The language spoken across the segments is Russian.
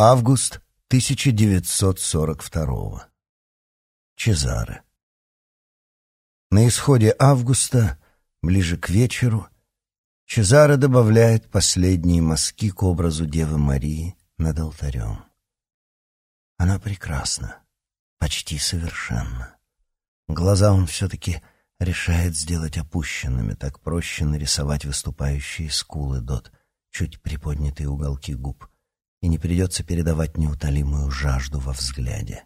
Август 1942. Чезаре. На исходе августа, ближе к вечеру, Чезаре добавляет последние мазки к образу Девы Марии над алтарем. Она прекрасна, почти совершенна. Глаза он все-таки решает сделать опущенными, так проще нарисовать выступающие скулы дот, чуть приподнятые уголки губ — и не придется передавать неутолимую жажду во взгляде.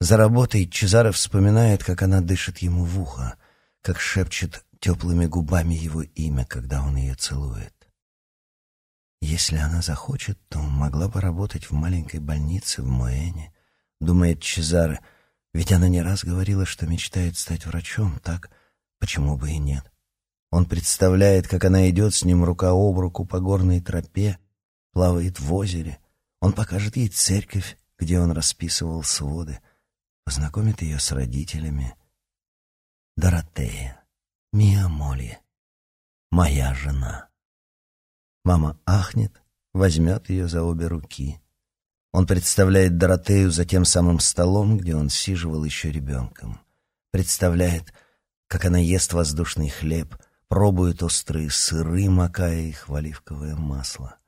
За работой Чезаро вспоминает, как она дышит ему в ухо, как шепчет теплыми губами его имя, когда он ее целует. Если она захочет, то могла бы работать в маленькой больнице в Моэне, думает Чезаре, ведь она не раз говорила, что мечтает стать врачом, так почему бы и нет. Он представляет, как она идет с ним рука об руку по горной тропе, плавает в озере. Он покажет ей церковь, где он расписывал своды, познакомит ее с родителями. Доротея, Мия Молли, моя жена. Мама ахнет, возьмет ее за обе руки. Он представляет Доротею за тем самым столом, где он сиживал еще ребенком. Представляет, как она ест воздушный хлеб, пробует острые сыры, макая их в оливковое масло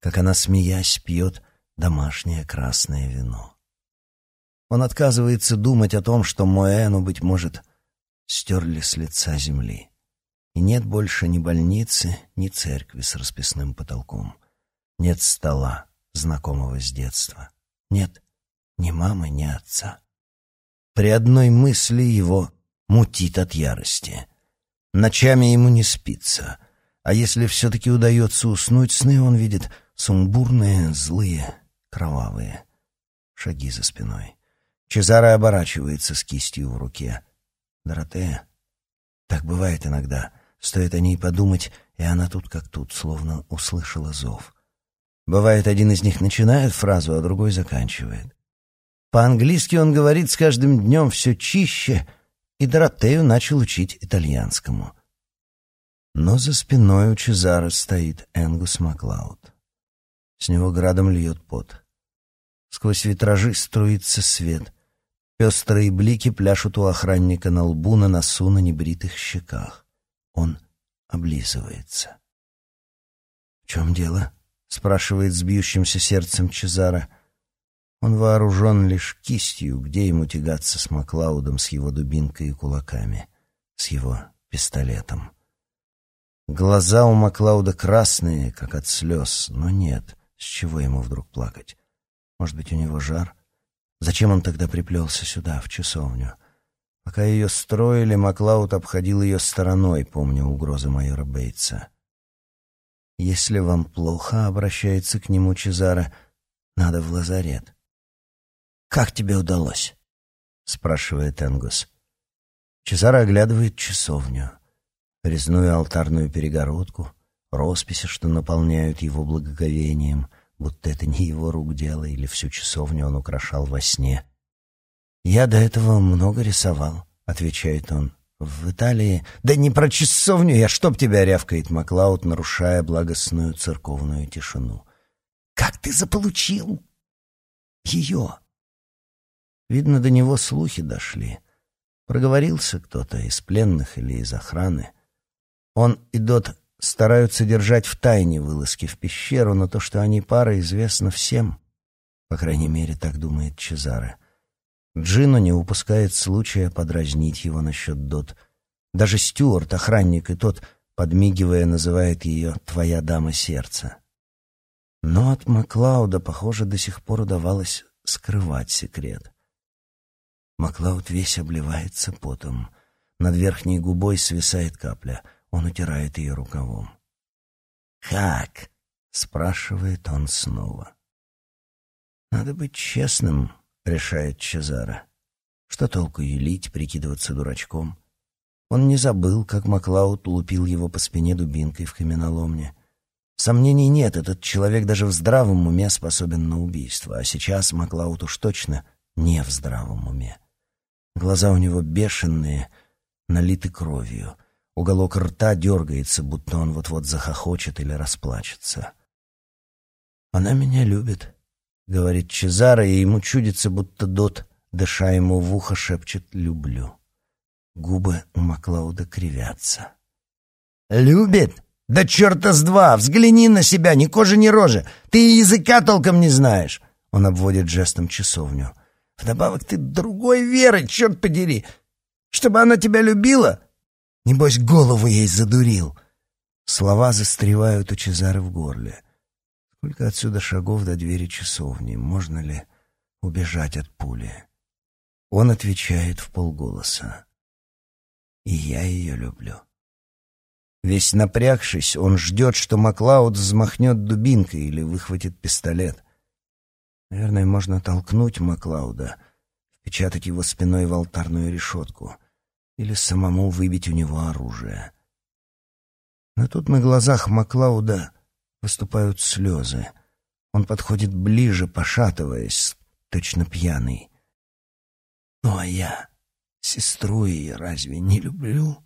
как она, смеясь, пьет домашнее красное вино. Он отказывается думать о том, что Моэну, быть может, стерли с лица земли. И нет больше ни больницы, ни церкви с расписным потолком. Нет стола, знакомого с детства. Нет ни мамы, ни отца. При одной мысли его мутит от ярости. Ночами ему не спится, а если все-таки удается уснуть, сны он видит Сумбурные, злые, кровавые. Шаги за спиной. Чезаро оборачивается с кистью в руке. Доротея. Так бывает иногда. Стоит о ней подумать, и она тут как тут, словно услышала зов. Бывает, один из них начинает фразу, а другой заканчивает. По-английски он говорит с каждым днем все чище, и Доротею начал учить итальянскому. Но за спиной у Чезаро стоит Энгус Маклауд. С него градом льет пот. Сквозь витражи струится свет. Пестрые блики пляшут у охранника на лбу, на носу, на небритых щеках. Он облизывается. «В чем дело?» — спрашивает с бьющимся сердцем Чезара. Он вооружен лишь кистью, где ему тягаться с Маклаудом, с его дубинкой и кулаками, с его пистолетом. Глаза у Маклауда красные, как от слез, но нет. С чего ему вдруг плакать? Может быть, у него жар? Зачем он тогда приплелся сюда, в часовню? Пока ее строили, Маклауд обходил ее стороной, помня угрозы майора Бейтса. «Если вам плохо», — обращается к нему Чезаро, — «надо в лазарет». «Как тебе удалось?» — спрашивает Энгус. Чезаро оглядывает часовню, резную алтарную перегородку — росписи, что наполняют его благоговением, будто это не его рук дело или всю часовню он украшал во сне. «Я до этого много рисовал», — отвечает он. «В Италии...» «Да не про часовню я, чтоб тебя!» — рявкает Маклауд, нарушая благостную церковную тишину. «Как ты заполучил ее?» Видно, до него слухи дошли. Проговорился кто-то из пленных или из охраны. Он и Дот стараются держать в тайне вылазки в пещеру, но то, что они пара, известно всем. По крайней мере, так думает Чезаре. Джино не упускает случая подразнить его насчет Дот. Даже Стюарт, охранник, и тот, подмигивая, называет ее «твоя дама сердца». Но от Маклауда, похоже, до сих пор удавалось скрывать секрет. Маклауд весь обливается потом. Над верхней губой свисает капля — он утирает ее рукавом. «Как?» — спрашивает он снова. «Надо быть честным», — решает Чезаро. «Что толку юлить, прикидываться дурачком?» Он не забыл, как Маклауд лупил его по спине дубинкой в каменоломне. Сомнений нет, этот человек даже в здравом уме способен на убийство, а сейчас Маклауд уж точно не в здравом уме. Глаза у него бешеные, налиты кровью — Уголок рта дергается, будто он вот-вот захохочет или расплачется. «Она меня любит», говорит Чезаро, и ему чудится, будто Дот, дыша ему в ухо, шепчет «люблю». Губы у Маклауда кривятся. «Любит? Да черта с два! Взгляни на себя, ни кожи, ни рожи! Ты языка толком не знаешь!» Он обводит жестом часовню. «Вдобавок ты другой веры, черт подери! Чтобы она тебя любила? Небось, голову ей задурил!» Слова застревают у Чезары в горле. Сколько отсюда шагов до двери часовни? Можно ли убежать от пули? Он отвечает в полголоса. «И я ее люблю». Весь напрягшись, он ждет, что Маклауд взмахнет дубинкой или выхватит пистолет. Наверное, можно толкнуть Маклауда, впечатать его спиной в алтарную решетку или самому выбить у него оружие. Но тут на глазах Маклауда выступают слезы. Он подходит ближе, пошатываясь, точно пьяный. «Ну а я сестру ее разве не люблю?»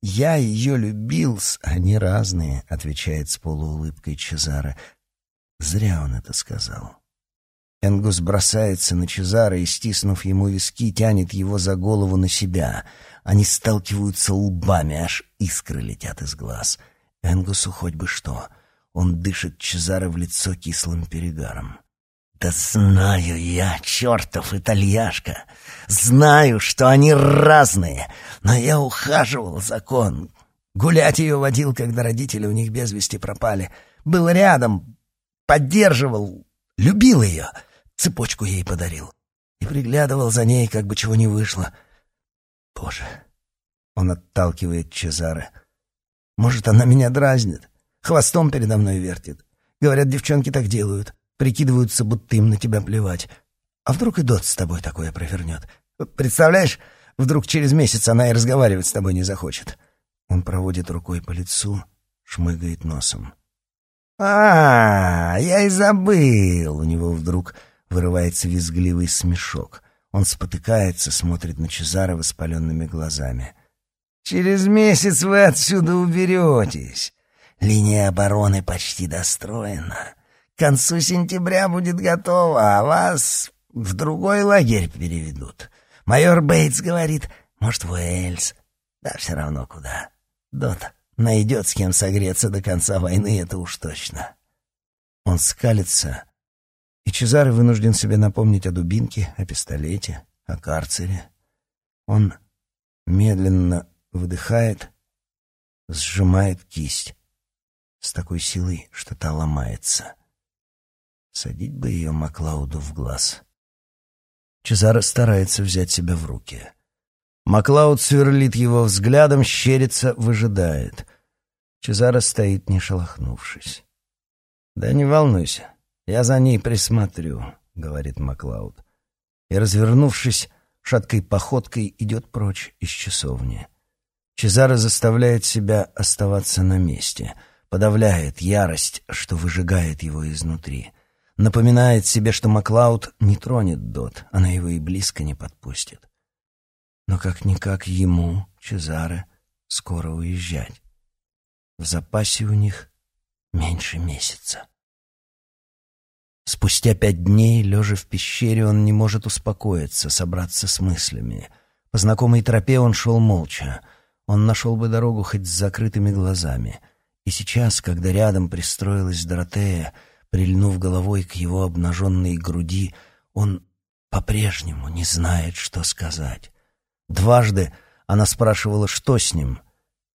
«Я ее любил, они разные», — отвечает с полуулыбкой Чезаре. Зря он это сказал. Энгус бросается на Чезаре и, стиснув ему виски, тянет его за голову на себя. Они сталкиваются лбами, аж искры летят из глаз. Энгусу хоть бы что. Он дышит Чезаре в лицо кислым перегаром. «Да знаю я, чертов итальяшка! Знаю, что они разные, но я ухаживал закон. Гулять ее водил, когда родители у них без вести пропали. Был рядом, поддерживал, любил ее, цепочку ей подарил. И приглядывал за ней, как бы чего не вышло. Боже!» Он отталкивает Чезаре. «Может, она меня дразнит, хвостом передо мной вертит. Говорят, девчонки так делают прикидываются, будто им на тебя плевать. А вдруг и Дот с тобой такое провернет? Представляешь, вдруг через месяц она и разговаривать с тобой не захочет. Он проводит рукой по лицу, шмыгает носом. «А, я и забыл!» У него вдруг вырывается визгливый смешок. Он спотыкается, смотрит на Чезаро воспаленными глазами. «Через месяц вы отсюда уберетесь. Линия обороны почти достроена. К концу сентября будет готово, а вас в другой лагерь переведут. Майор Бейтс говорит, может, в Уэльс. Да все равно куда. Дот найдет с кем согреться до конца войны, это уж точно. Он скалится, и Чезаре вынужден себе напомнить о дубинке, о пистолете, о карцере. Он медленно выдыхает, сжимает кисть с такой силой, что та ломается. Садить бы ее Маклауду в глаз. Чезаро старается взять себя в руки. Маклауд сверлит его взглядом, щерится, выжидает. Чезаро стоит, не шелохнувшись. «Да не волнуйся, я за ней присмотрю», — говорит Маклауд. И, развернувшись, шаткой походкой идет прочь из часовни. Чезаро заставляет себя оставаться на месте, подавляет ярость, что выжигает его изнутри. Напоминает себе, что Маклауд не тронет Дот, она его и близко не подпустит. Но как-никак ему, Чезаре, скоро уезжать. В запасе у них меньше месяца. Спустя пять дней, лежа в пещере, он не может успокоиться, собраться с мыслями. По знакомой тропе он шел молча. Он нашел бы дорогу хоть с закрытыми глазами. И сейчас, когда рядом пристроилась Доротея, Прильнув головой к его обнаженной груди, он по-прежнему не знает, что сказать. Дважды она спрашивала, что с ним.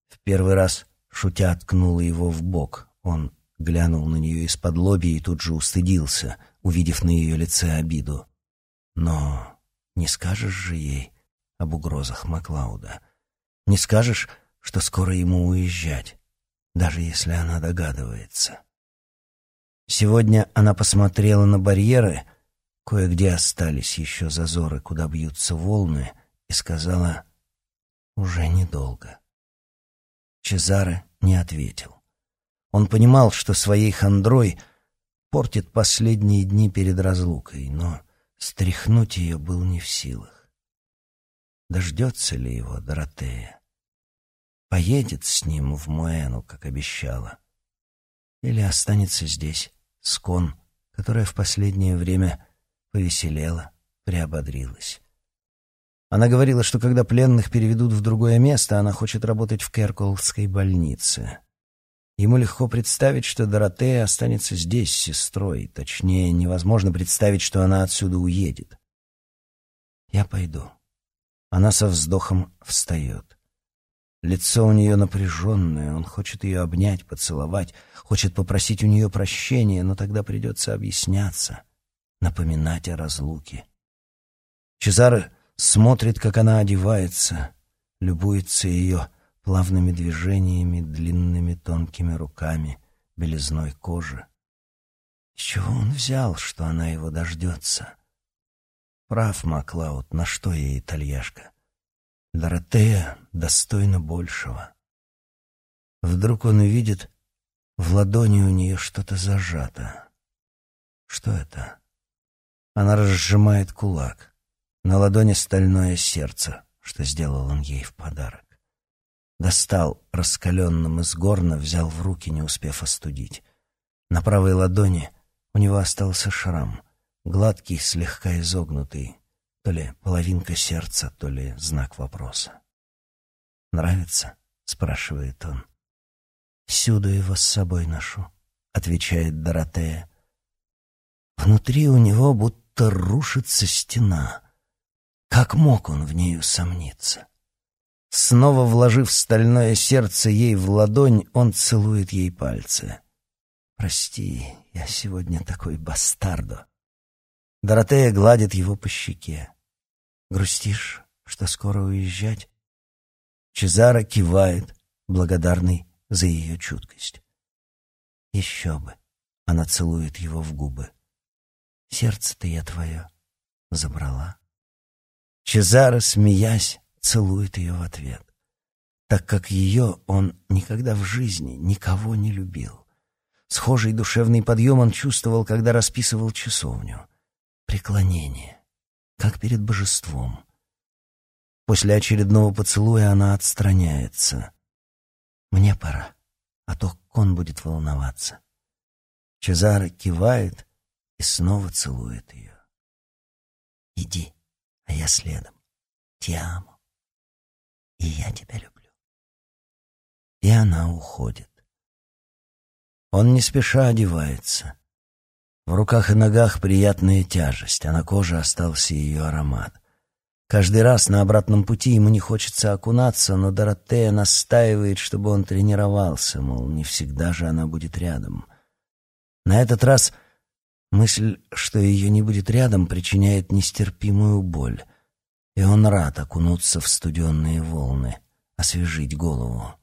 В первый раз, шутя, ткнула его в бок. Он глянул на нее из-под лоби и тут же устыдился, увидев на ее лице обиду. Но не скажешь же ей об угрозах Маклауда. Не скажешь, что скоро ему уезжать, даже если она догадывается. Сегодня она посмотрела на барьеры, кое-где остались еще зазоры, куда бьются волны, и сказала «Уже недолго». Чезаре не ответил. Он понимал, что своей хандрой портит последние дни перед разлукой, но стряхнуть ее был не в силах. Дождется ли его Доротея? Поедет с ним в Муэну, как обещала? Или останется здесь, Скон которая в последнее время повеселела, приободрилась. Она говорила, что когда пленных переведут в другое место, она хочет работать в Керколской больнице. Ему легко представить, что Доротея останется здесь с сестрой. Точнее, невозможно представить, что она отсюда уедет. «Я пойду». Она со вздохом встает. Лицо у нее напряженное, он хочет ее обнять, поцеловать, хочет попросить у нее прощения, но тогда придется объясняться, напоминать о разлуке. Чезаре смотрит, как она одевается, любуется ее плавными движениями, длинными тонкими руками, белизной кожи. С чего он взял, что она его дождется? Прав Маклауд, на что ей итальяшка? Доротея достойна большего. Вдруг он увидит, в ладони у нее что-то зажато. Что это? Она разжимает кулак. На ладони стальное сердце, что сделал он ей в подарок. Достал раскаленным из горна, взял в руки, не успев остудить. На правой ладони у него остался шрам, гладкий, слегка изогнутый, то ли половинка сердца, то ли знак вопроса. «Нравится?» — спрашивает он. «Всюду его с собой ношу», — отвечает Доротея. Внутри у него будто рушится стена. Как мог он в ней усомниться? Снова вложив стальное сердце ей в ладонь, он целует ей пальцы. «Прости, я сегодня такой бастардо». Доротея гладит его по щеке. «Грустишь, что скоро уезжать?» Чезаро кивает, благодарный за ее чуткость. «Еще бы!» — она целует его в губы. «Сердце-то я твое забрала». Чезаро, смеясь, целует ее в ответ, так как ее он никогда в жизни никого не любил. Схожий душевный подъем он чувствовал, когда расписывал часовню преклонение, как перед божеством. После очередного поцелуя она отстраняется. «Мне пора, а то кон будет волноваться». Чезаро кивает и снова целует ее. «Иди, а я следом. Тиамо. И я тебя люблю». И она уходит. Он не спеша одевается. В руках и ногах приятная тяжесть, а на коже остался ее аромат. Каждый раз на обратном пути ему не хочется окунаться, но Доротея настаивает, чтобы он тренировался, мол, не всегда же она будет рядом. На этот раз мысль, что ее не будет рядом, причиняет нестерпимую боль, и он рад окунуться в студенные волны, освежить голову.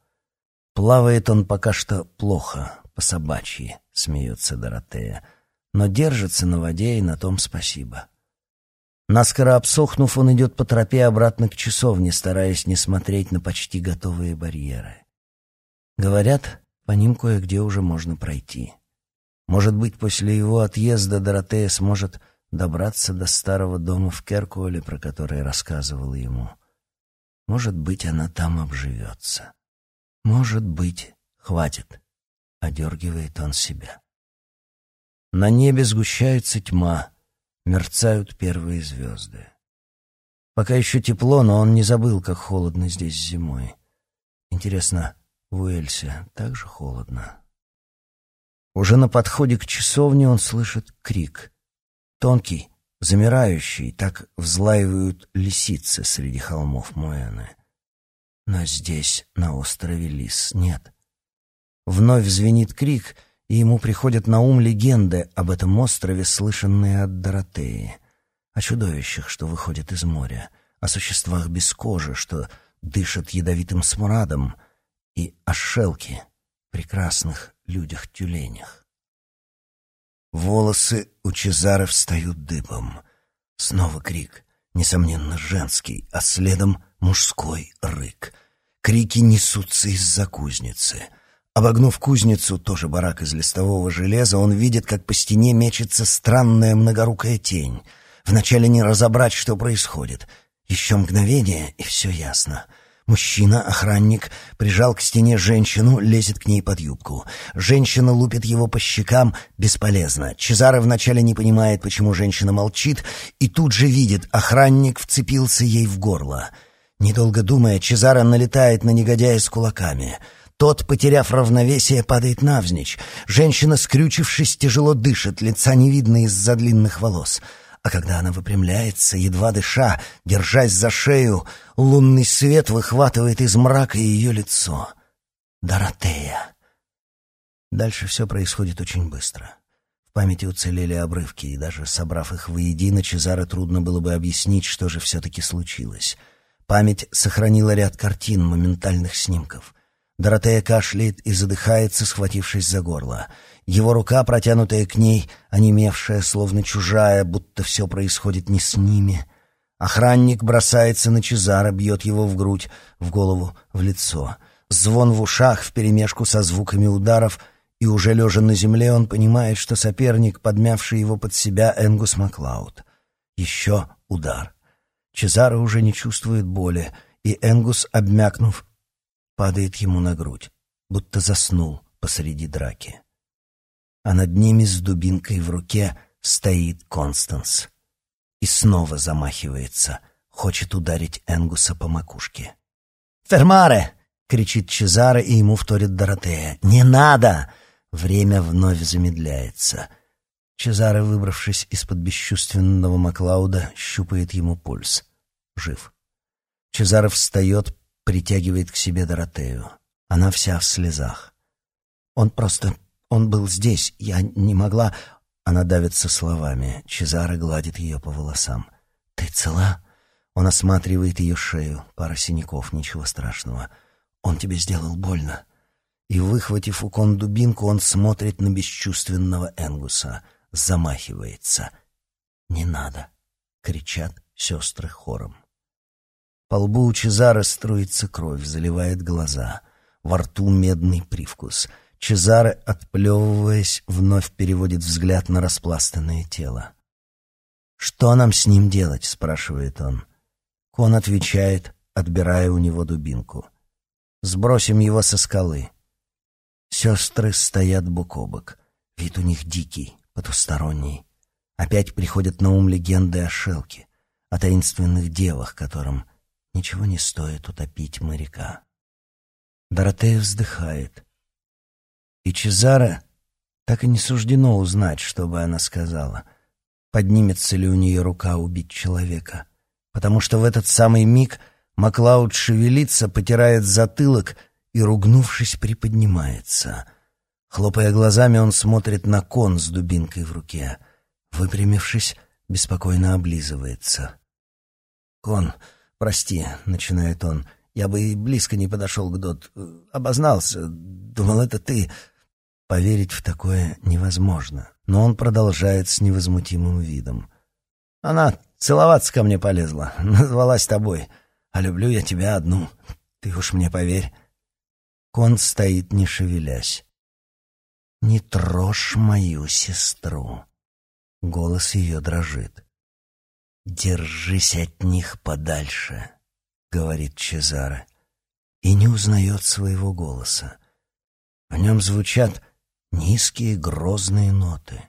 Плавает он пока что плохо, по-собачьи, смеется Доротея но держится на воде, и на том спасибо. Наскоро обсохнув, он идет по тропе обратно к часовне, стараясь не смотреть на почти готовые барьеры. Говорят, по ним кое-где уже можно пройти. Может быть, после его отъезда Доротея сможет добраться до старого дома в Керкуоле, про который рассказывал ему. Может быть, она там обживется. Может быть, хватит. Одергивает он себя. На небе сгущается тьма, мерцают первые звезды. Пока еще тепло, но он не забыл, как холодно здесь зимой. Интересно, в Уэльсе так же холодно? Уже на подходе к часовне он слышит крик. Тонкий, замирающий, так взлаивают лисицы среди холмов Моэны. Но здесь, на острове Лис, нет. Вновь звенит крик — и ему приходят на ум легенды об этом острове, слышанные от Доротеи, о чудовищах, что выходят из моря, о существах без кожи, что дышат ядовитым смрадом, и о шелке, прекрасных людях-тюленях. Волосы у Чезары встают дыбом. Снова крик, несомненно, женский, а следом мужской рык. Крики несутся из-за кузницы — Обогнув кузницу, тоже барак из листового железа, он видит, как по стене мечется странная многорукая тень. Вначале не разобрать, что происходит. Еще мгновение, и все ясно. Мужчина, охранник, прижал к стене женщину, лезет к ней под юбку. Женщина лупит его по щекам, бесполезно. Чезаро вначале не понимает, почему женщина молчит, и тут же видит, охранник вцепился ей в горло. Недолго думая, Чезаро налетает на негодяя с кулаками. Тот, потеряв равновесие, падает навзничь. Женщина, скрючившись, тяжело дышит, лица не видно из-за длинных волос — а когда она выпрямляется, едва дыша, держась за шею, лунный свет выхватывает из мрака ее лицо. Доротея. Дальше все происходит очень быстро. В памяти уцелели обрывки, и даже собрав их воедино, Чезаро трудно было бы объяснить, что же все-таки случилось. Память сохранила ряд картин, моментальных снимков. Доротея кашляет и задыхается, схватившись за горло. Его рука, протянутая к ней, онемевшая, словно чужая, будто все происходит не с ними. Охранник бросается на Чезара, бьет его в грудь, в голову, в лицо. Звон в ушах вперемешку со звуками ударов, и уже лежа на земле он понимает, что соперник, подмявший его под себя, Энгус Маклауд. Еще удар. Чезаро уже не чувствует боли, и Энгус, обмякнув, падает ему на грудь, будто заснул посреди драки. А над ними с дубинкой в руке стоит Констанс. И снова замахивается, хочет ударить Энгуса по макушке. «Фермаре!» — кричит Чезаро, и ему вторит Доротея. «Не надо!» Время вновь замедляется. Чезаро, выбравшись из-под бесчувственного Маклауда, щупает ему пульс. Жив. Чезаро встает, притягивает к себе Доротею. Она вся в слезах. Он просто... Он был здесь. Я не могла... Она давится словами. Чезаро гладит ее по волосам. «Ты цела?» Он осматривает ее шею. Пара синяков, ничего страшного. «Он тебе сделал больно?» И, выхватив у кон дубинку, он смотрит на бесчувственного Энгуса. Замахивается. «Не надо!» — кричат сестры хором. По лбу у Чезара струится кровь, заливает глаза. Во рту медный привкус. Чезаре, отплевываясь, вновь переводит взгляд на распластанное тело. «Что нам с ним делать?» — спрашивает он. Кон отвечает, отбирая у него дубинку. «Сбросим его со скалы». Сестры стоят бок о бок. Вид у них дикий, потусторонний. Опять приходят на ум легенды о Шелке, о таинственных девах, которым Ничего не стоит утопить моряка. Доротея вздыхает. И Чезаре так и не суждено узнать, что бы она сказала. Поднимется ли у нее рука убить человека. Потому что в этот самый миг Маклауд шевелится, потирает затылок и, ругнувшись, приподнимается. Хлопая глазами, он смотрит на кон с дубинкой в руке. Выпрямившись, беспокойно облизывается. «Кон, «Прости», — начинает он, — «я бы и близко не подошел к Дот. Обознался. Думал, это ты». Поверить в такое невозможно, но он продолжает с невозмутимым видом. «Она целоваться ко мне полезла, назвалась тобой, а люблю я тебя одну. Ты уж мне поверь». Кон стоит, не шевелясь. «Не трожь мою сестру». Голос ее дрожит. «Держись от них подальше», — говорит Чезаре, и не узнает своего голоса. В нем звучат низкие грозные ноты.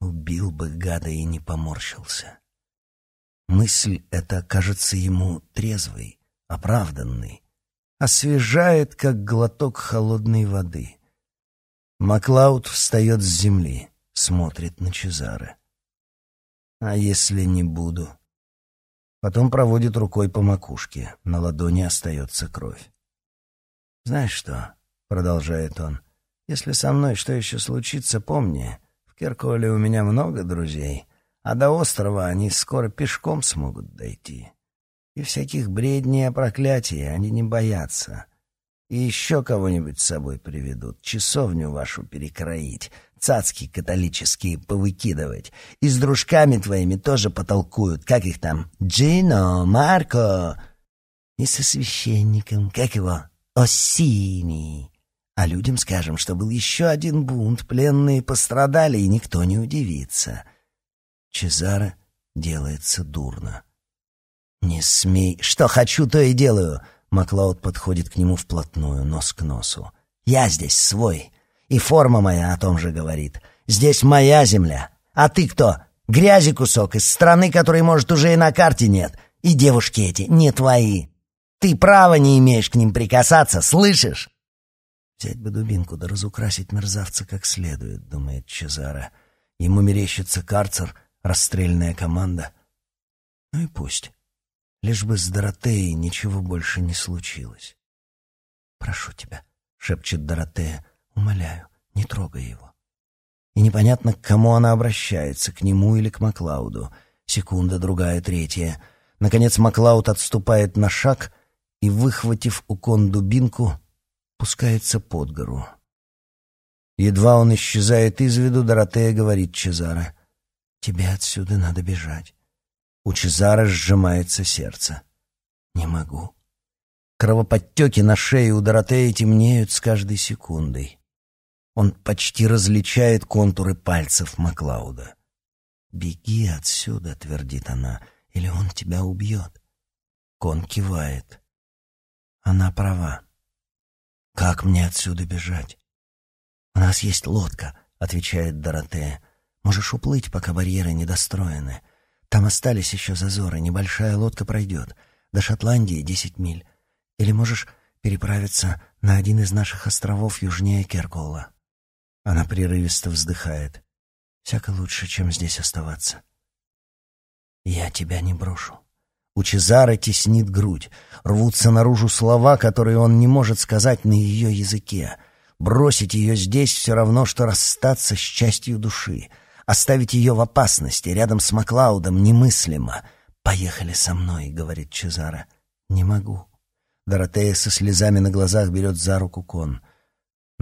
Убил бы гада и не поморщился. Мысль эта кажется ему трезвой, оправданной, освежает, как глоток холодной воды. Маклауд встает с земли, смотрит на Чезаре. А если не буду? Потом проводит рукой по макушке. На ладони остается кровь. «Знаешь что?» — продолжает он. «Если со мной что еще случится, помни, в Керколе у меня много друзей, а до острова они скоро пешком смогут дойти. И всяких бредней о проклятии они не боятся. И еще кого-нибудь с собой приведут, часовню вашу перекроить, цацки католические повыкидывать. И с дружками твоими тоже потолкуют. Как их там? Джино, Марко. И со священником, как его? Осини. А людям скажем, что был еще один бунт, пленные пострадали, и никто не удивится. Чезаро делается дурно. «Не смей! Что хочу, то и делаю!» Маклауд подходит к нему вплотную, нос к носу. «Я здесь свой, и форма моя о том же говорит. Здесь моя земля. А ты кто? Грязи кусок из страны, которой, может, уже и на карте нет. И девушки эти не твои. Ты права не имеешь к ним прикасаться, слышишь?» «Взять бы дубинку да разукрасить мерзавца как следует», — думает Чезаро. «Ему мерещится карцер, расстрельная команда. Ну и пусть». Лишь бы с Доротеей ничего больше не случилось. «Прошу тебя», — шепчет Доротея, — «умоляю, не трогай его». И непонятно, к кому она обращается, к нему или к Маклауду. Секунда, другая, третья. Наконец Маклауд отступает на шаг и, выхватив у кон дубинку, пускается под гору. Едва он исчезает из виду, Доротея говорит Чезаро, «Тебе отсюда надо бежать». У Чезара сжимается сердце. Не могу. Кровоподтеки на шее у Доротеи темнеют с каждой секундой. Он почти различает контуры пальцев Маклауда. «Беги отсюда», — твердит она, — «или он тебя убьет». Кон кивает. Она права. «Как мне отсюда бежать?» «У нас есть лодка», — отвечает Доротея. «Можешь уплыть, пока барьеры недостроены. Там остались еще зазоры, небольшая лодка пройдет. До Шотландии десять миль. Или можешь переправиться на один из наших островов южнее Керкола. Она прерывисто вздыхает. Всяко лучше, чем здесь оставаться. Я тебя не брошу. У Чезары теснит грудь. Рвутся наружу слова, которые он не может сказать на ее языке. Бросить ее здесь все равно, что расстаться с частью души — Оставить ее в опасности рядом с Маклаудом немыслимо. «Поехали со мной», — говорит Чезаро. «Не могу». Доротея со слезами на глазах берет за руку Кон.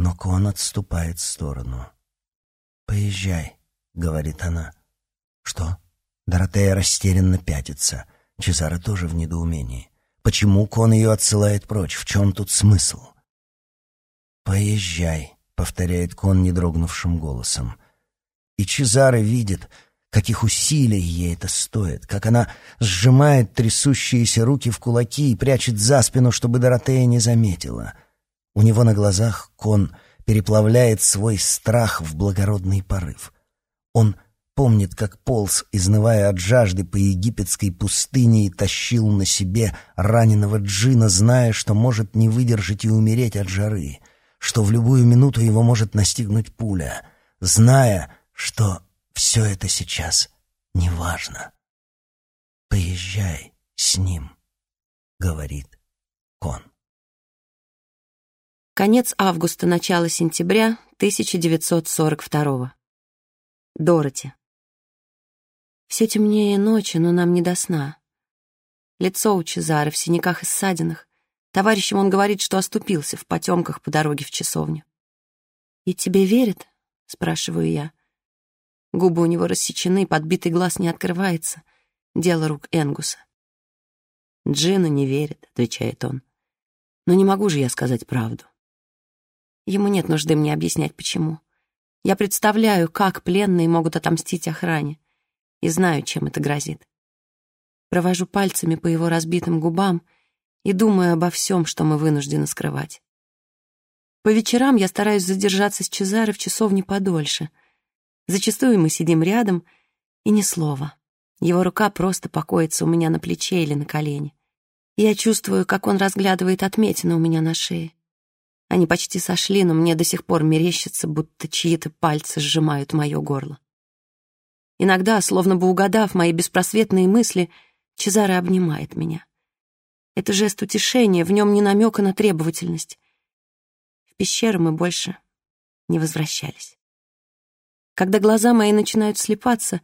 Но Кон отступает в сторону. «Поезжай», — говорит она. «Что?» Доротея растерянно пятится. Чезаро тоже в недоумении. Почему Кон ее отсылает прочь? В чем тут смысл? «Поезжай», — повторяет Кон недрогнувшим голосом. И Чезаре видит, каких усилий ей это стоит, как она сжимает трясущиеся руки в кулаки и прячет за спину, чтобы Доротея не заметила. У него на глазах кон переплавляет свой страх в благородный порыв. Он помнит, как полз, изнывая от жажды по египетской пустыне и тащил на себе раненого джина, зная, что может не выдержать и умереть от жары, что в любую минуту его может настигнуть пуля, зная, что все это сейчас неважно. «Поезжай с ним», — говорит Кон. Конец августа, начало сентября 1942 Дороти. Все темнее ночи, но нам не до сна. Лицо у Чезары в синяках и ссадинах. Товарищам он говорит, что оступился в потемках по дороге в часовню. «И тебе верят?» — спрашиваю я. Губы у него рассечены, подбитый глаз не открывается. Дело рук Энгуса. «Джина не верит», — отвечает он. «Но не могу же я сказать правду». Ему нет нужды мне объяснять, почему. Я представляю, как пленные могут отомстить охране, и знаю, чем это грозит. Провожу пальцами по его разбитым губам и думаю обо всем, что мы вынуждены скрывать. По вечерам я стараюсь задержаться с Чезаре в часовне подольше — Зачастую мы сидим рядом, и ни слова. Его рука просто покоится у меня на плече или на колене. Я чувствую, как он разглядывает отметины у меня на шее. Они почти сошли, но мне до сих пор мерещится, будто чьи-то пальцы сжимают мое горло. Иногда, словно бы угадав мои беспросветные мысли, Чезаре обнимает меня. Это жест утешения, в нем не намека на требовательность. В пещеру мы больше не возвращались. Когда глаза мои начинают слепаться,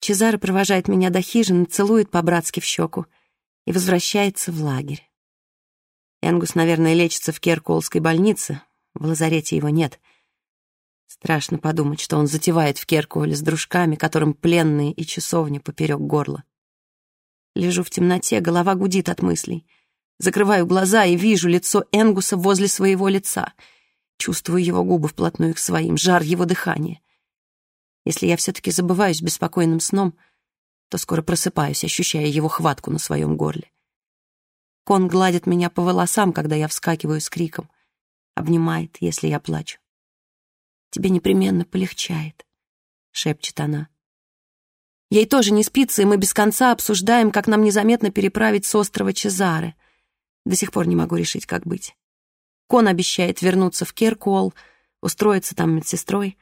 Чезаро провожает меня до хижины, целует по-братски в щеку и возвращается в лагерь. Энгус, наверное, лечится в Керколской больнице, в лазарете его нет. Страшно подумать, что он затевает в Керкуоле с дружками, которым пленные и часовня поперек горла. Лежу в темноте, голова гудит от мыслей. Закрываю глаза и вижу лицо Энгуса возле своего лица. Чувствую его губы вплотную к своим, жар его дыхания. Если я все-таки забываюсь беспокойным сном, то скоро просыпаюсь, ощущая его хватку на своем горле. Кон гладит меня по волосам, когда я вскакиваю с криком. Обнимает, если я плачу. «Тебе непременно полегчает», — шепчет она. Ей тоже не спится, и мы без конца обсуждаем, как нам незаметно переправить с острова Чезаре. До сих пор не могу решить, как быть. Кон обещает вернуться в Керкуолл, устроиться там медсестрой.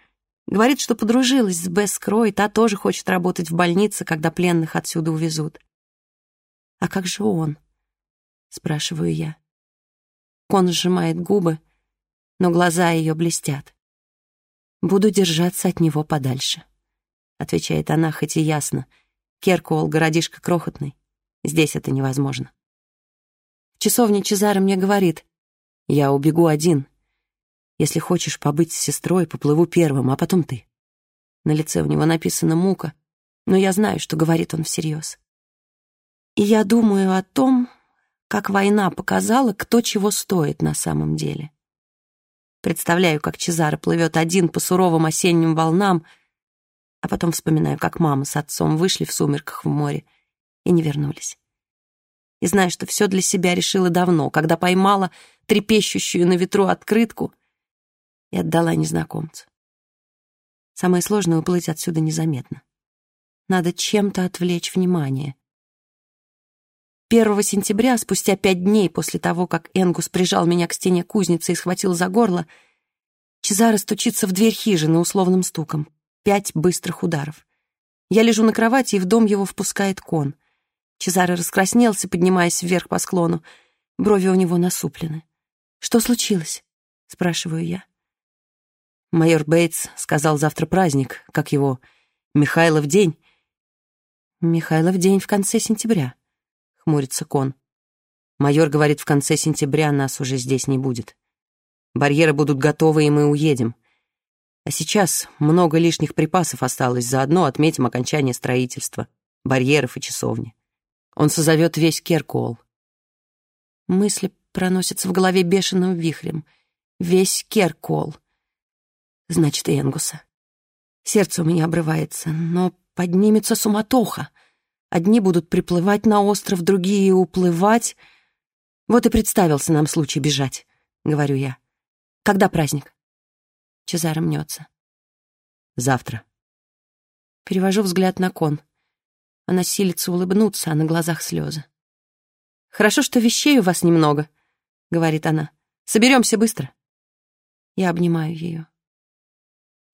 Говорит, что подружилась с Бесс Крой, та тоже хочет работать в больнице, когда пленных отсюда увезут. «А как же он?» — спрашиваю я. Кон сжимает губы, но глаза ее блестят. «Буду держаться от него подальше», — отвечает она, хоть и ясно. Керкуолл — городишко крохотный. Здесь это невозможно. В часовне Чезаре мне говорит, «Я убегу один, если хочешь побыть с сестрой, поплыву первым, а потом ты. На лице у него написана мука, но я знаю, что говорит он всерьез. И я думаю о том, как война показала, кто чего стоит на самом деле. Представляю, как Чезаро плывет один по суровым осенним волнам, а потом вспоминаю, как мама с отцом вышли в сумерках в море и не вернулись. И знаю, что все для себя решила давно, когда поймала трепещущую на ветру открытку и отдала незнакомцу. Самое сложное — уплыть отсюда незаметно. Надо чем-то отвлечь внимание. 1 сентября, спустя пять дней после того, как Энгус прижал меня к стене кузницы и схватил за горло, Чезаро стучится в дверь хижины условным стуком. Пять быстрых ударов. Я лежу на кровати, и в дом его впускает кон. Чезаро раскраснелся, поднимаясь вверх по склону. Брови у него насуплены. «Что случилось?» — спрашиваю я. Майор Бейтс сказал завтра праздник, как его, Михайлов день. Михайлов день в конце сентября, хмурится Кон. Майор говорит, в конце сентября нас уже здесь не будет. Барьеры будут готовы, и мы уедем. А сейчас много лишних припасов осталось, заодно отметим окончание строительства, барьеров и часовни. Он созовет весь Керкуолл. Мысли проносятся в голове бешеным вихрем. Весь Керкуолл значит, Энгуса. Сердце у меня обрывается, но поднимется суматоха. Одни будут приплывать на остров, другие уплывать. Вот и представился нам случай бежать, говорю я. Когда праздник? Чезаро мнется. Завтра. Перевожу взгляд на кон. Она силится улыбнуться, а на глазах слезы. «Хорошо, что вещей у вас немного», — говорит она. «Соберемся быстро». Я обнимаю ее.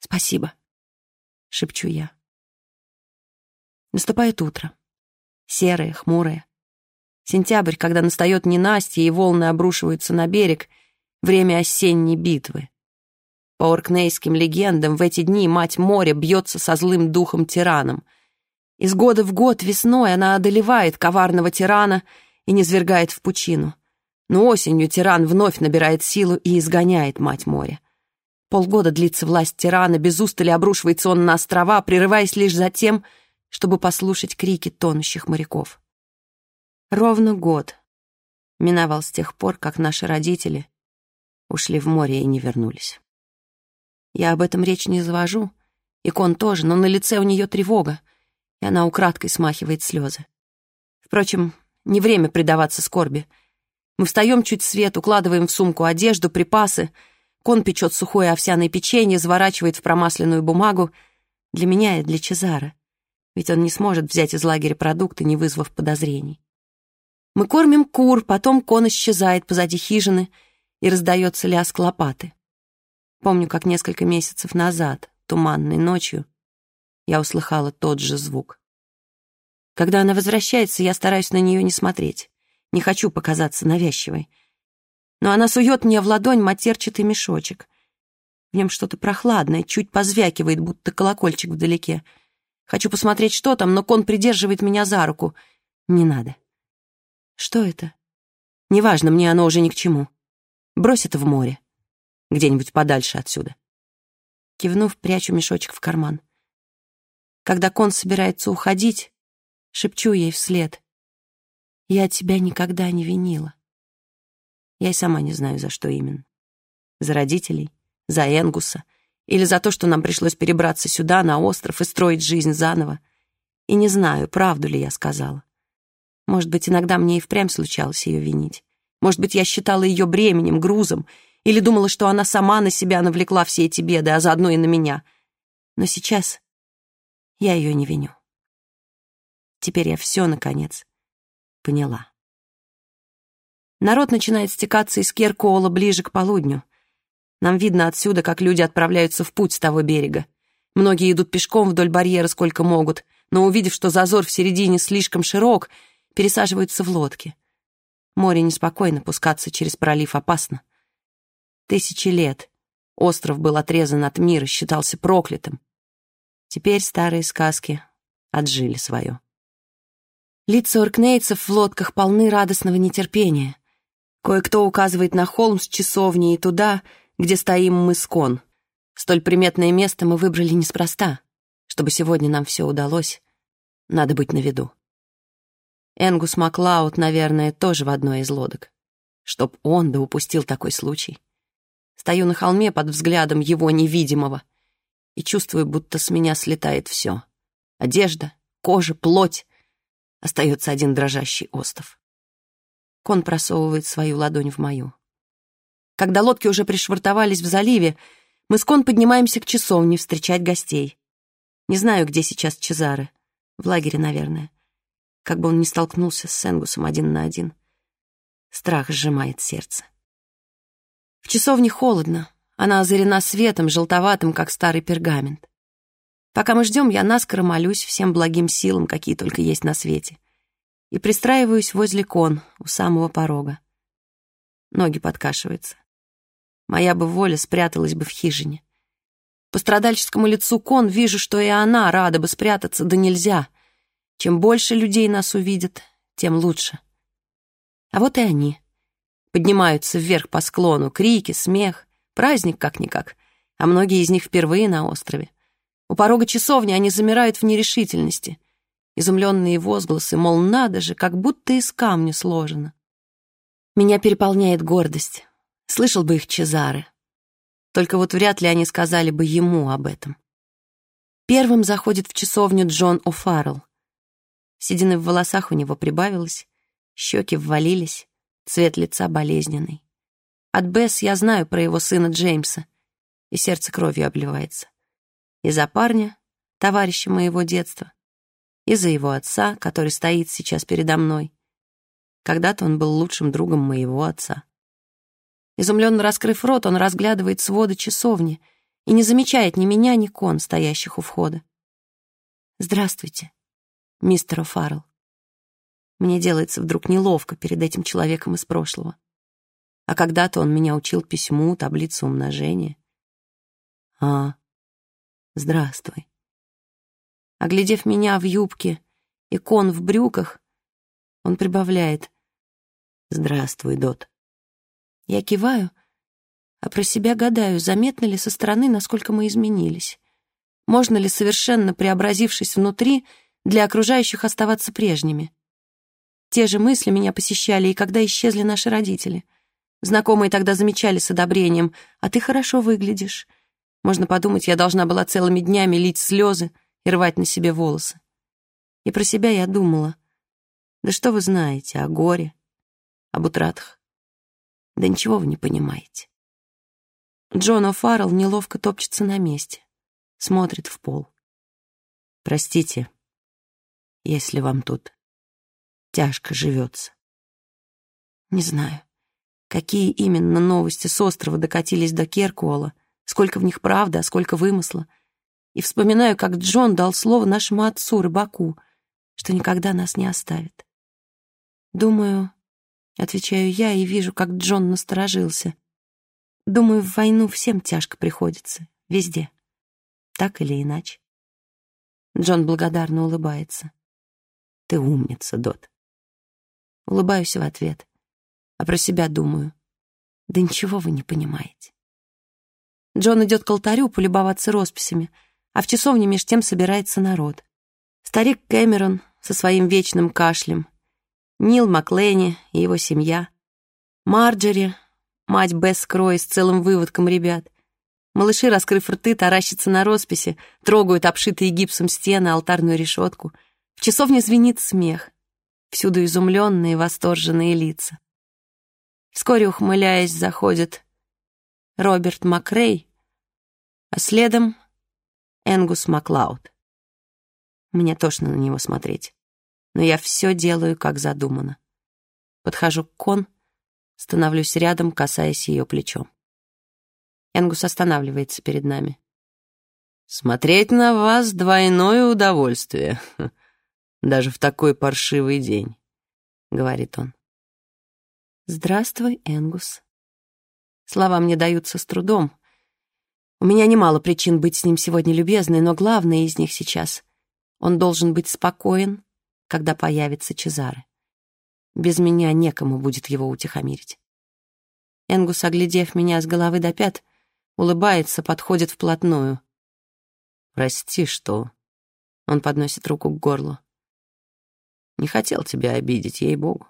«Спасибо», — шепчу я. Наступает утро. Серое, хмурое. Сентябрь, когда настает ненастье и волны обрушиваются на берег, время осенней битвы. По оркнейским легендам, в эти дни мать моря бьется со злым духом-тираном. Из года в год весной она одолевает коварного тирана и низвергает в пучину. Но осенью тиран вновь набирает силу и изгоняет мать моря. Полгода длится власть тирана, без устали обрушивается он на острова, прерываясь лишь за тем, чтобы послушать крики тонущих моряков. Ровно год миновал с тех пор, как наши родители ушли в море и не вернулись. Я об этом речь не завожу, и Кон тоже, но на лице у нее тревога, и она украдкой смахивает слезы. Впрочем, не время предаваться скорби. Мы встаем чуть свет, укладываем в сумку одежду, припасы — Кон печет сухое овсяное печенье, заворачивает в промасленную бумагу. Для меня и для Чезара. Ведь он не сможет взять из лагеря продукты, не вызвав подозрений. Мы кормим кур, потом кон исчезает позади хижины и раздается лязг лопаты. Помню, как несколько месяцев назад, туманной ночью, я услыхала тот же звук. Когда она возвращается, я стараюсь на нее не смотреть. Не хочу показаться навязчивой но она сует мне в ладонь матерчатый мешочек. В нем что-то прохладное, чуть позвякивает, будто колокольчик вдалеке. Хочу посмотреть, что там, но кон придерживает меня за руку. Не надо. Что это? Неважно, мне оно уже ни к чему. Брось это в море. Где-нибудь подальше отсюда. Кивнув, прячу мешочек в карман. Когда кон собирается уходить, шепчу ей вслед. Я тебя никогда не винила. Я и сама не знаю, за что именно. За родителей, за Энгуса или за то, что нам пришлось перебраться сюда, на остров, и строить жизнь заново. И не знаю, правду ли я сказала. Может быть, иногда мне и впрямь случалось ее винить. Может быть, я считала ее бременем, грузом, или думала, что она сама на себя навлекла все эти беды, а заодно и на меня. Но сейчас я ее не виню. Теперь я все, наконец, поняла. Народ начинает стекаться из Керкуола ближе к полудню. Нам видно отсюда, как люди отправляются в путь с того берега. Многие идут пешком вдоль барьера сколько могут, но, увидев, что зазор в середине слишком широк, пересаживаются в лодки. Море неспокойно, пускаться через пролив опасно. Тысячи лет остров был отрезан от мира, считался проклятым. Теперь старые сказки отжили свое. Лица оркнейцев в лодках полны радостного нетерпения. Кое-кто указывает на холм с часовней и туда, где стоим мы с Кон. Столь приметное место мы выбрали неспроста. Чтобы сегодня нам все удалось, надо быть на виду. Энгус Маклауд, наверное, тоже в одной из лодок. Чтоб он да упустил такой случай. Стою на холме под взглядом его невидимого и чувствую, будто с меня слетает все. Одежда, кожа, плоть. Остается один дрожащий остов. Кон просовывает свою ладонь в мою. Когда лодки уже пришвартовались в заливе, мы с Кон поднимаемся к часовне встречать гостей. Не знаю, где сейчас Чезары. В лагере, наверное как бы он не столкнулся с Сенгусом один на один. Страх сжимает сердце. В часовне холодно, она озарена светом, желтоватым, как старый пергамент. Пока мы ждем, я наскоро молюсь всем благим силам, какие только есть на свете, и пристраиваюсь возле кон у самого порога. Ноги подкашиваются. Моя бы воля спряталась бы в хижине. По страдальческому лицу кон вижу, что и она рада бы спрятаться, да нельзя — чем больше людей нас увидят, тем лучше. А вот и они. Поднимаются вверх по склону, крики, смех, праздник как-никак, а многие из них впервые на острове. У порога часовни они замирают в нерешительности. Изумленные возгласы, мол, надо же, как будто из камня сложено. Меня переполняет гордость. Слышал бы их Чезары. Только вот вряд ли они сказали бы ему об этом. Первым заходит в часовню Джон О'Фаррелл. Седины в волосах у него прибавилось, щеки ввалились, цвет лица болезненный. От Бесс я знаю про его сына Джеймса, и сердце кровью обливается. И за парня, товарища моего детства, и за его отца, который стоит сейчас передо мной. Когда-то он был лучшим другом моего отца. Изумленно раскрыв рот, он разглядывает своды часовни и не замечает ни меня, ни кон, стоящих у входа. «Здравствуйте», мистер О'Фаррелл. Мне делается вдруг неловко перед этим человеком из прошлого. А когда-то он меня учил письму, таблицу умножения. А, здравствуй. Оглядев меня в юбке и кон в брюках, он прибавляет «Здравствуй, Дот». Я киваю, а про себя гадаю, заметно ли со стороны, насколько мы изменились. Можно ли, совершенно преобразившись внутри, для окружающих оставаться прежними. Те же мысли меня посещали и когда исчезли наши родители. Знакомые тогда замечали с одобрением «А ты хорошо выглядишь». Можно подумать, я должна была целыми днями лить слезы и рвать на себе волосы. И про себя я думала, да что вы знаете о горе, об утратах? Да ничего вы не понимаете. Джон О'Фаррелл неловко топчется на месте, смотрит в пол. «Простите», если вам тут тяжко живется. Не знаю, какие именно новости с острова докатились до Керкуола, сколько в них правды, а сколько вымысла. И вспоминаю, как Джон дал слово нашему отцу, рыбаку, что никогда нас не оставит. Думаю, отвечаю я и вижу, как Джон насторожился. Думаю, в войну всем тяжко приходится, везде, так или иначе. Джон благодарно улыбается. Ты умница, Дот. Улыбаюсь в ответ, а про себя думаю. Да ничего вы не понимаете. Джон идет к алтарю полюбоваться росписями, а в часовне меж тем собирается народ. Старик Кэмерон со своим вечным кашлем, Нил Маклейни и его семья, Марджери, мать Бесс Крой с целым выводком ребят. Малыши, раскрыв рты, таращатся на росписи, трогают обшитые гипсом стены, алтарную решетку — в часовне звенит смех. Всюду изумленные, восторженные лица. Вскоре, ухмыляясь, заходит Роберт Макрей, а следом Энгус Маклауд. Мне тошно на него смотреть, но я все делаю, как задумано. Подхожу к Кон, становлюсь рядом, касаясь ее плечом. Энгус останавливается перед нами. «Смотреть на вас — двойное удовольствие, даже в такой паршивый день», — говорит он. «Здравствуй, Энгус». Слова мне даются с трудом. У меня немало причин быть с ним сегодня любезной, но главное из них сейчас — он должен быть спокоен, когда появится Чезаре. Без меня некому будет его утихомирить. Энгус, оглядев меня с головы до пят, улыбается, подходит вплотную. «Прости, что...» Он подносит руку к горлу. «Не хотел тебя обидеть, ей-богу».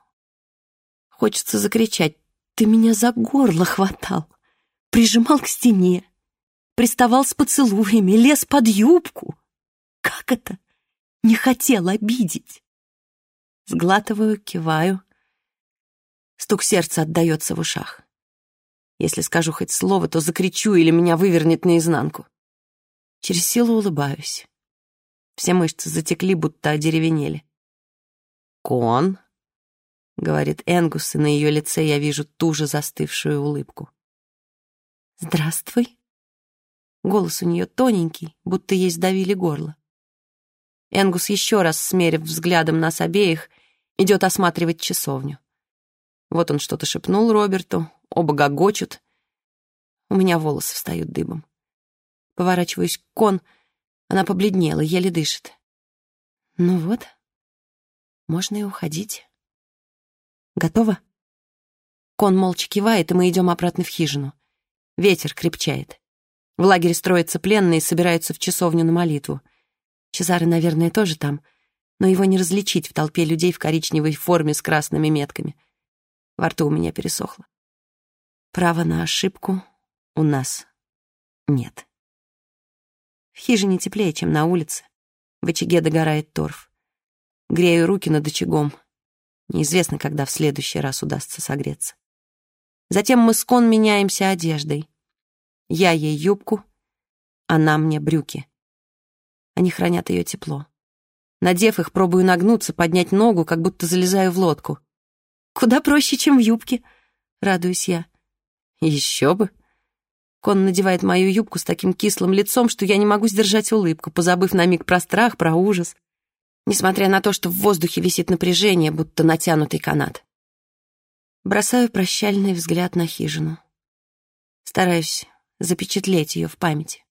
Хочется закричать. «Ты меня за горло хватал, прижимал к стене, приставал с поцелуями, лез под юбку. Как это? Не хотел обидеть». Сглатываю, киваю. Стук сердца отдается в ушах. Если скажу хоть слово, то закричу или меня вывернет наизнанку. Через силу улыбаюсь. Все мышцы затекли, будто одеревенели. «Кон», — говорит Энгус, и на ее лице я вижу ту же застывшую улыбку. «Здравствуй». Голос у нее тоненький, будто ей сдавили горло. Энгус, еще раз смерив взглядом нас обеих, идет осматривать часовню. Вот он что-то шепнул Роберту, оба гогочут. У меня волосы встают дыбом. Поворачиваюсь к кон, она побледнела, еле дышит. Ну вот, можно и уходить. Готово? Кон молча кивает, и мы идем обратно в хижину. Ветер крепчает. В лагере строятся пленные и собираются в часовню на молитву. Чезаре, наверное, тоже там, но его не различить в толпе людей в коричневой форме с красными метками. Во рту у меня пересохло. Права на ошибку у нас нет. В хижине теплее, чем на улице. В очаге догорает торф. Грею руки над очагом. Неизвестно, когда в следующий раз удастся согреться. Затем мы с Кон меняемся одеждой. Я ей юбку, она мне брюки. Они хранят ее тепло. Надев их, пробую нагнуться, поднять ногу, как будто залезаю в лодку. Куда проще, чем в юбке, радуюсь я. Еще бы. Кон надевает мою юбку с таким кислым лицом, что я не могу сдержать улыбку, позабыв на миг про страх, про ужас, несмотря на то, что в воздухе висит напряжение, будто натянутый канат. Бросаю прощальный взгляд на хижину. Стараюсь запечатлеть ее в памяти.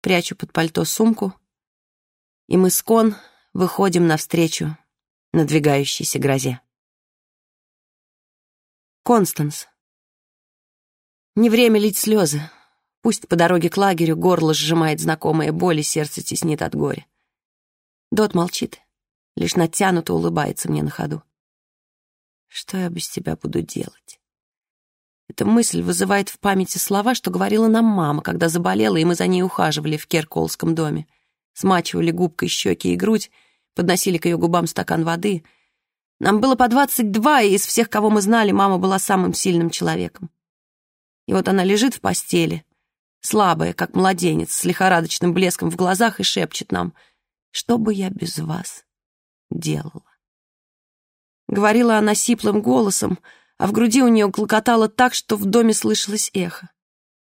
Прячу под пальто сумку, и мы с Кон выходим навстречу надвигающейся грозе. Констанс. Не время лить слезы. Пусть по дороге к лагерю горло сжимает знакомая боль и сердце теснит от горя. Дот молчит, лишь натянуто улыбается мне на ходу. Что я без тебя буду делать? Эта мысль вызывает в памяти слова, что говорила нам мама, когда заболела, и мы за ней ухаживали в Керколском доме. Смачивали губкой щеки и грудь, подносили к ее губам стакан воды. Нам было по двадцать два, и из всех, кого мы знали, мама была самым сильным человеком. И вот она лежит в постели, слабая, как младенец, с лихорадочным блеском в глазах и шепчет нам, «Что бы я без вас делала?» Говорила она сиплым голосом, а в груди у нее клокотало так, что в доме слышалось эхо.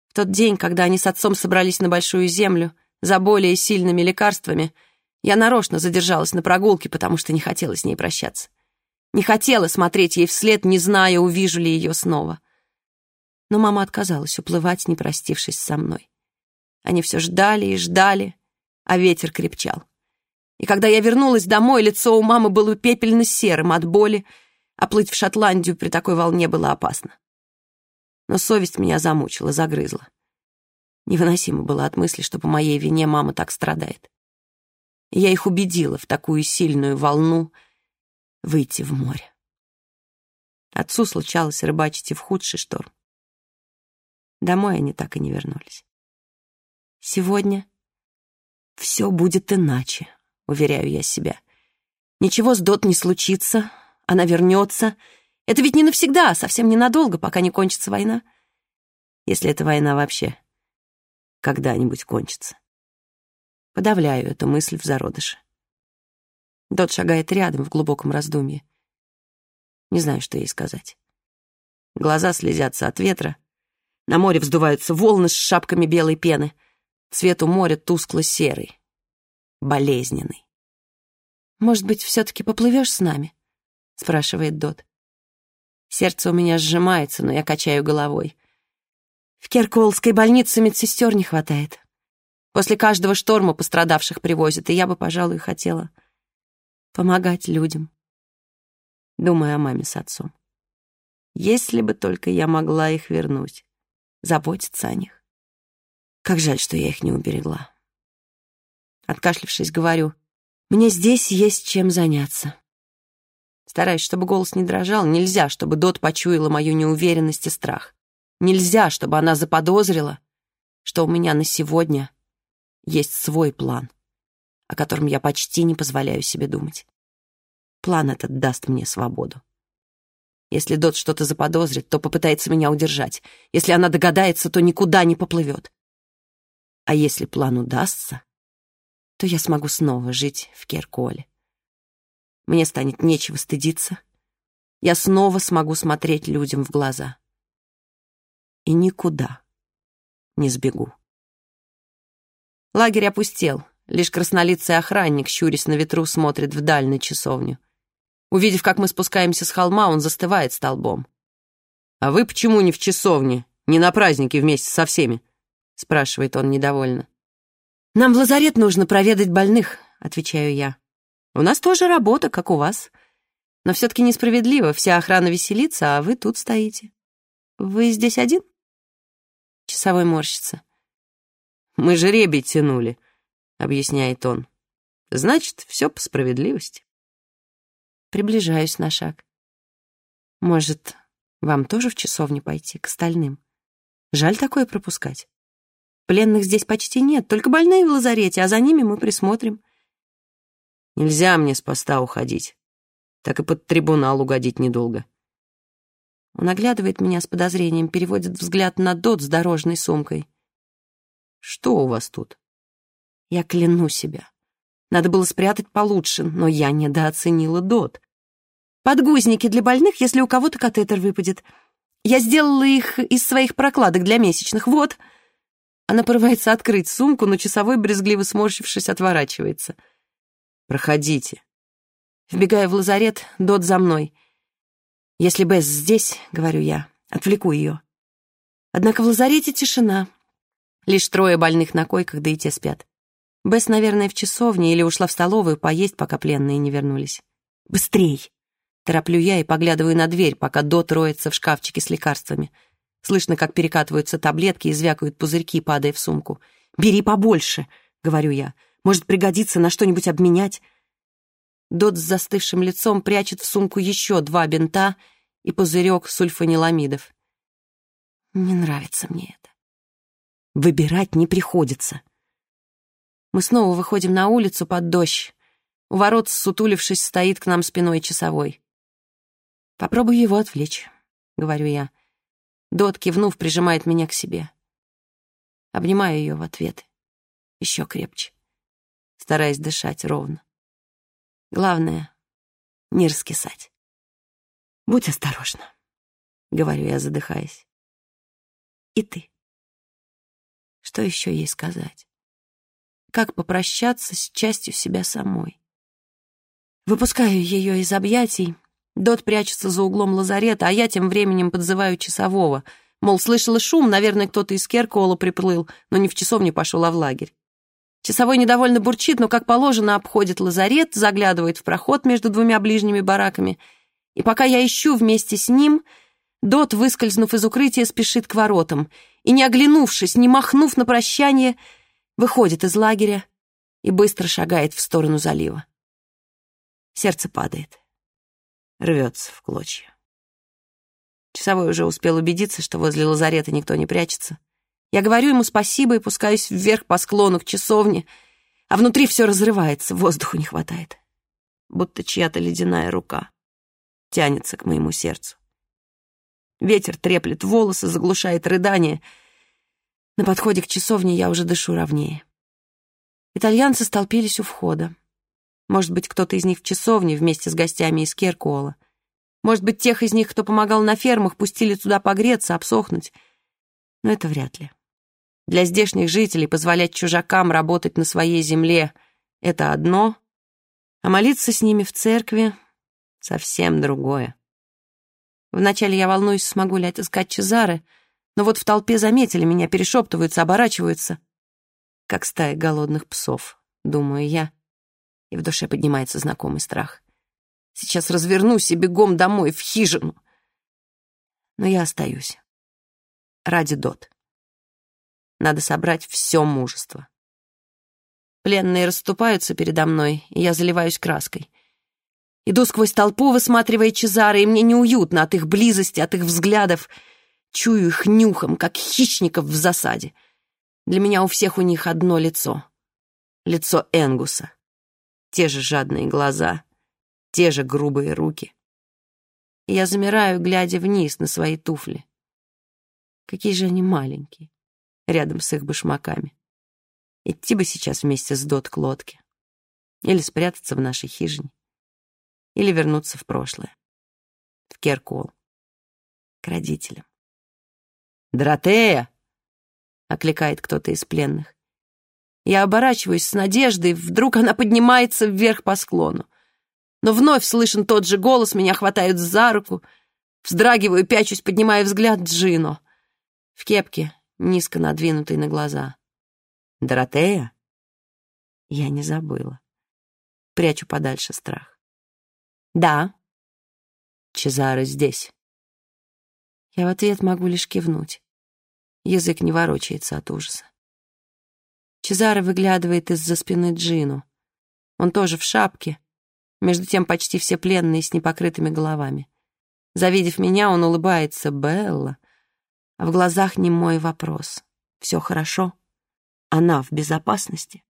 В тот день, когда они с отцом собрались на Большую Землю за более сильными лекарствами, я нарочно задержалась на прогулке, потому что не хотела с ней прощаться. Не хотела смотреть ей вслед, не зная, увижу ли ее снова но мама отказалась уплывать, не простившись со мной. Они все ждали и ждали, а ветер крепчал. И когда я вернулась домой, лицо у мамы было пепельно-серым от боли, а плыть в Шотландию при такой волне было опасно. Но совесть меня замучила, загрызла. Невыносимо было от мысли, что по моей вине мама так страдает. Я их убедила в такую сильную волну выйти в море. Отцу случалось рыбачить и в худший шторм. Домой они так и не вернулись. Сегодня все будет иначе, уверяю я себя. Ничего с Дот не случится, она вернется. Это ведь не навсегда, а совсем ненадолго, пока не кончится война. Если эта война вообще когда-нибудь кончится. Подавляю эту мысль в зародыше. Дот шагает рядом в глубоком раздумье. Не знаю, что ей сказать. Глаза слезятся от ветра. На море вздуваются волны с шапками белой пены. Цвет у моря тускло-серый, болезненный. «Может быть, все-таки поплывешь с нами?» — спрашивает Дот. Сердце у меня сжимается, но я качаю головой. В Керколской больнице медсестер не хватает. После каждого шторма пострадавших привозят, и я бы, пожалуй, хотела помогать людям. Думаю о маме с отцом. Если бы только я могла их вернуть, заботиться о них. Как жаль, что я их не уберегла. Откашлившись, говорю, мне здесь есть чем заняться. Стараюсь, чтобы голос не дрожал. Нельзя, чтобы Дот почуяла мою неуверенность и страх. Нельзя, чтобы она заподозрила, что у меня на сегодня есть свой план, о котором я почти не позволяю себе думать. План этот даст мне свободу. Если Дот что-то заподозрит, то попытается меня удержать. Если она догадается, то никуда не поплывет. А если план удастся, то я смогу снова жить в Керколе. Мне станет нечего стыдиться. Я снова смогу смотреть людям в глаза. И никуда не сбегу. Лагерь опустел. Лишь краснолицый охранник, щурясь на ветру, смотрит вдаль на часовню. Увидев, как мы спускаемся с холма, он застывает столбом. «А вы почему не в часовне, не на празднике вместе со всеми?» — спрашивает он недовольно. «Нам в лазарет нужно проведать больных», — отвечаю я. У нас тоже работа, как у вас. Но все-таки несправедливо, вся охрана веселится, а вы тут стоите. Вы здесь один? Часовой морщится. Мы же ребей тянули, объясняет он. Значит, все по справедливости. Приближаюсь на шаг. Может, вам тоже в часовню пойти, к остальным? Жаль такое пропускать. Пленных здесь почти нет, только больные в лазарете, а за ними мы присмотрим. Нельзя мне с поста уходить. Так и под трибунал угодить недолго. Он оглядывает меня с подозрением, переводит взгляд на Дот с дорожной сумкой. «Что у вас тут?» Я кляну себя. Надо было спрятать получше, но я недооценила Дот. Подгузники для больных, если у кого-то катетер выпадет. Я сделала их из своих прокладок для месячных. Вот. Она порывается открыть сумку, но часовой, брезгливо сморщившись, отворачивается. Проходите. Вбегая в лазарет, Дот за мной. Если Бесс здесь, говорю я, отвлеку ее. Однако в лазарете тишина. Лишь трое больных на койках, да и те спят. Бесс, наверное, в часовне или ушла в столовую поесть, пока пленные не вернулись. «Быстрей!» Тороплю я и поглядываю на дверь, пока Дот роется в шкафчике с лекарствами. Слышно, как перекатываются таблетки и звякают пузырьки, падая в сумку. «Бери побольше!» — говорю я. Может, пригодится на что-нибудь обменять?» Дот с застывшим лицом прячет в сумку еще два бинта и пузырек сульфаниламидов. Не нравится мне это. Выбирать не приходится. Мы снова выходим на улицу под дождь. У ворот, сутулившись, стоит к нам спиной часовой. «Попробуй его отвлечь», — говорю я. Дот, кивнув, прижимает меня к себе. Обнимаю ее в ответ. Еще крепче стараясь дышать ровно. Главное — не раскисать. «Будь осторожна», — говорю я, задыхаясь. «И ты». Что еще ей сказать? Как попрощаться с частью себя самой? Выпускаю ее из объятий. Дот прячется за углом лазарета, а я тем временем подзываю часового. Мол, слышала шум, наверное, кто-то из Керкола приплыл, но не в часовню пошел, а в лагерь. Часовой недовольно бурчит, но, как положено, обходит лазарет, заглядывает в проход между двумя ближними бараками. И пока я ищу вместе с ним, Дот, выскользнув из укрытия, спешит к воротам и, не оглянувшись, не махнув на прощание, выходит из лагеря и быстро шагает в сторону залива. Сердце падает, рвется в клочья. Часовой уже успел убедиться, что возле лазарета никто не прячется. Я говорю ему спасибо и пускаюсь вверх по склону к часовне, а внутри все разрывается, воздуху не хватает. будто чья-то ледяная рука тянется к моему сердцу. Ветер треплет волосы, заглушает рыдание. На подходе к часовне я уже дышу ровнее. Итальянцы столпились у входа. Может быть, кто-то из них в часовне вместе с гостями из Керкуола. Может быть, тех из них, кто помогал на фермах, пустили туда погреться, обсохнуть. Но это вряд ли. Для здешних жителей позволять чужакам работать на своей земле — это одно, а молиться с ними в церкви — совсем другое. Вначале я волнуюсь, смогу ли отыскать Чезары, но вот в толпе заметили меня, перешептываются, оборачиваются. Как стая голодных псов, думаю я, и в душе поднимается знакомый страх. Сейчас развернусь и бегом домой, в хижину. Но я остаюсь. Ради Дот. Надо собрать все мужество. Пленные расступаются передо мной, и я заливаюсь краской. Иду сквозь толпу, высматривая Чезары, и мне неуютно от их близости, от их взглядов. Чую их нюхом, как хищников в засаде. Для меня у всех у них одно лицо. Лицо Энгуса. Те же жадные глаза, те же грубые руки. И я замираю, глядя вниз на свои туфли. Какие же они маленькие рядом с их башмаками. Идти бы сейчас вместе с Дот к лодке. Или спрятаться в нашей хижине. Или вернуться в прошлое. В Керкол. К родителям. «Доротея!» — окликает кто-то из пленных. Я оборачиваюсь с надеждой, вдруг она поднимается вверх по склону. Но вновь слышен тот же голос, меня хватают за руку. Вздрагиваю, пячусь, поднимаю взгляд Джино. В кепке, низко надвинутый на глаза. «Доротея?» Я не забыла. Прячу подальше страх. «Да». «Чезаро здесь». Я в ответ могу лишь кивнуть. Язык не ворочается от ужаса. Чезаро выглядывает из-за спины Джину. Он тоже в шапке. Между тем почти все пленные с непокрытыми головами. Завидев меня, он улыбается. «Белла, в глазах не мой вопрос. Все хорошо? Она в безопасности?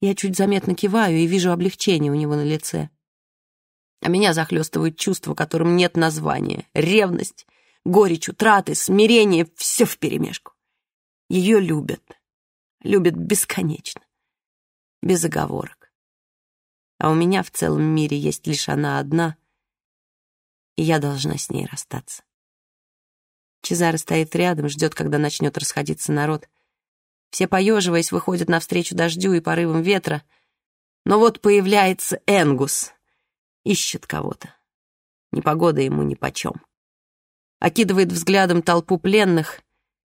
Я чуть заметно киваю и вижу облегчение у него на лице. А меня захлестывают чувства, которым нет названия. Ревность, горечь, утраты, смирение — все вперемешку. Ее любят. Любят бесконечно. Без оговорок. А у меня в целом мире есть лишь она одна, и я должна с ней расстаться. Чезаро стоит рядом, ждет, когда начнет расходиться народ. Все, поеживаясь, выходят навстречу дождю и порывам ветра. Но вот появляется Энгус. Ищет кого-то. Непогода ему нипочем. Окидывает взглядом толпу пленных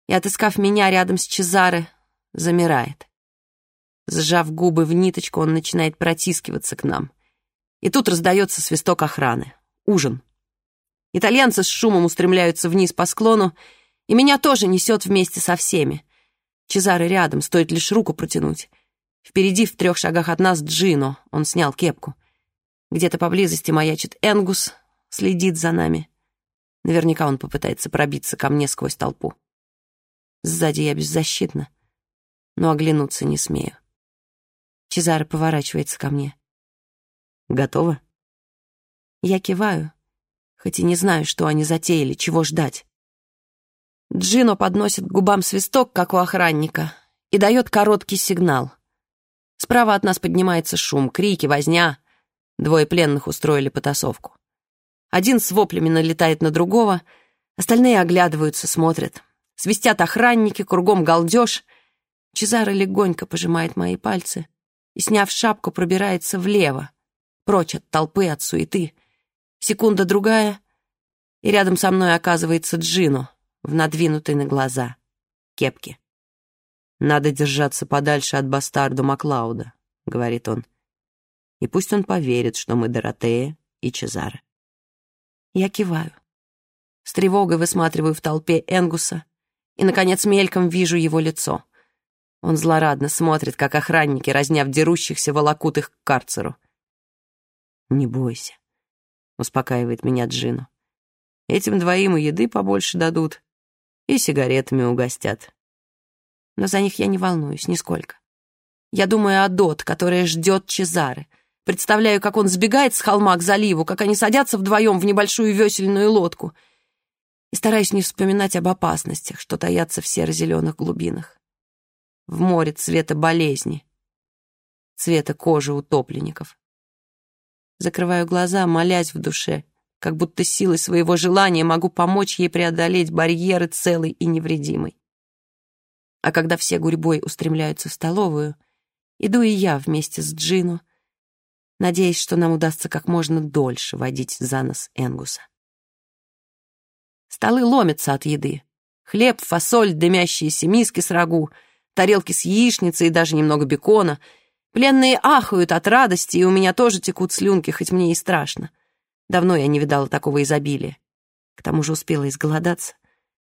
и, отыскав меня рядом с Чезаре, замирает. Сжав губы в ниточку, он начинает протискиваться к нам. И тут раздается свисток охраны. Ужин. Итальянцы с шумом устремляются вниз по склону, и меня тоже несет вместе со всеми. Чезаре рядом, стоит лишь руку протянуть. Впереди, в трех шагах от нас, Джино. Он снял кепку. Где-то поблизости маячит Энгус, следит за нами. Наверняка он попытается пробиться ко мне сквозь толпу. Сзади я беззащитна, но оглянуться не смею. Чезаре поворачивается ко мне. «Готово?» Я киваю, хоть и не знаю, что они затеяли, чего ждать. Джино подносит к губам свисток, как у охранника, и дает короткий сигнал. Справа от нас поднимается шум, крики, возня. Двое пленных устроили потасовку. Один с воплями налетает на другого, остальные оглядываются, смотрят. Свистят охранники, кругом галдеж. Чезаро легонько пожимает мои пальцы и, сняв шапку, пробирается влево, прочь от толпы, от суеты. Секунда-другая, и рядом со мной оказывается Джино в надвинутой на глаза кепке. «Надо держаться подальше от бастарда Маклауда», — говорит он. «И пусть он поверит, что мы Доротея и Чезаре». Я киваю. С тревогой высматриваю в толпе Энгуса и, наконец, мельком вижу его лицо. Он злорадно смотрит, как охранники, разняв дерущихся, волокут их к карцеру. «Не бойся успокаивает меня Джину. Этим двоим и еды побольше дадут, и сигаретами угостят. Но за них я не волнуюсь нисколько. Я думаю о Дот, которая ждет Чезары, Представляю, как он сбегает с холма к заливу, как они садятся вдвоем в небольшую весельную лодку. И стараюсь не вспоминать об опасностях, что таятся в серо-зеленых глубинах. В море цвета болезни, цвета кожи утопленников. Закрываю глаза, молясь в душе, как будто силой своего желания могу помочь ей преодолеть барьеры целой и невредимой. А когда все гурьбой устремляются в столовую, иду и я вместе с Джину, надеясь, что нам удастся как можно дольше водить за нос Энгуса. Столы ломятся от еды. Хлеб, фасоль, дымящиеся миски с рагу, тарелки с яичницей и даже немного бекона. Пленные ахают от радости, и у меня тоже текут слюнки, хоть мне и страшно. Давно я не видала такого изобилия. К тому же успела изголодаться.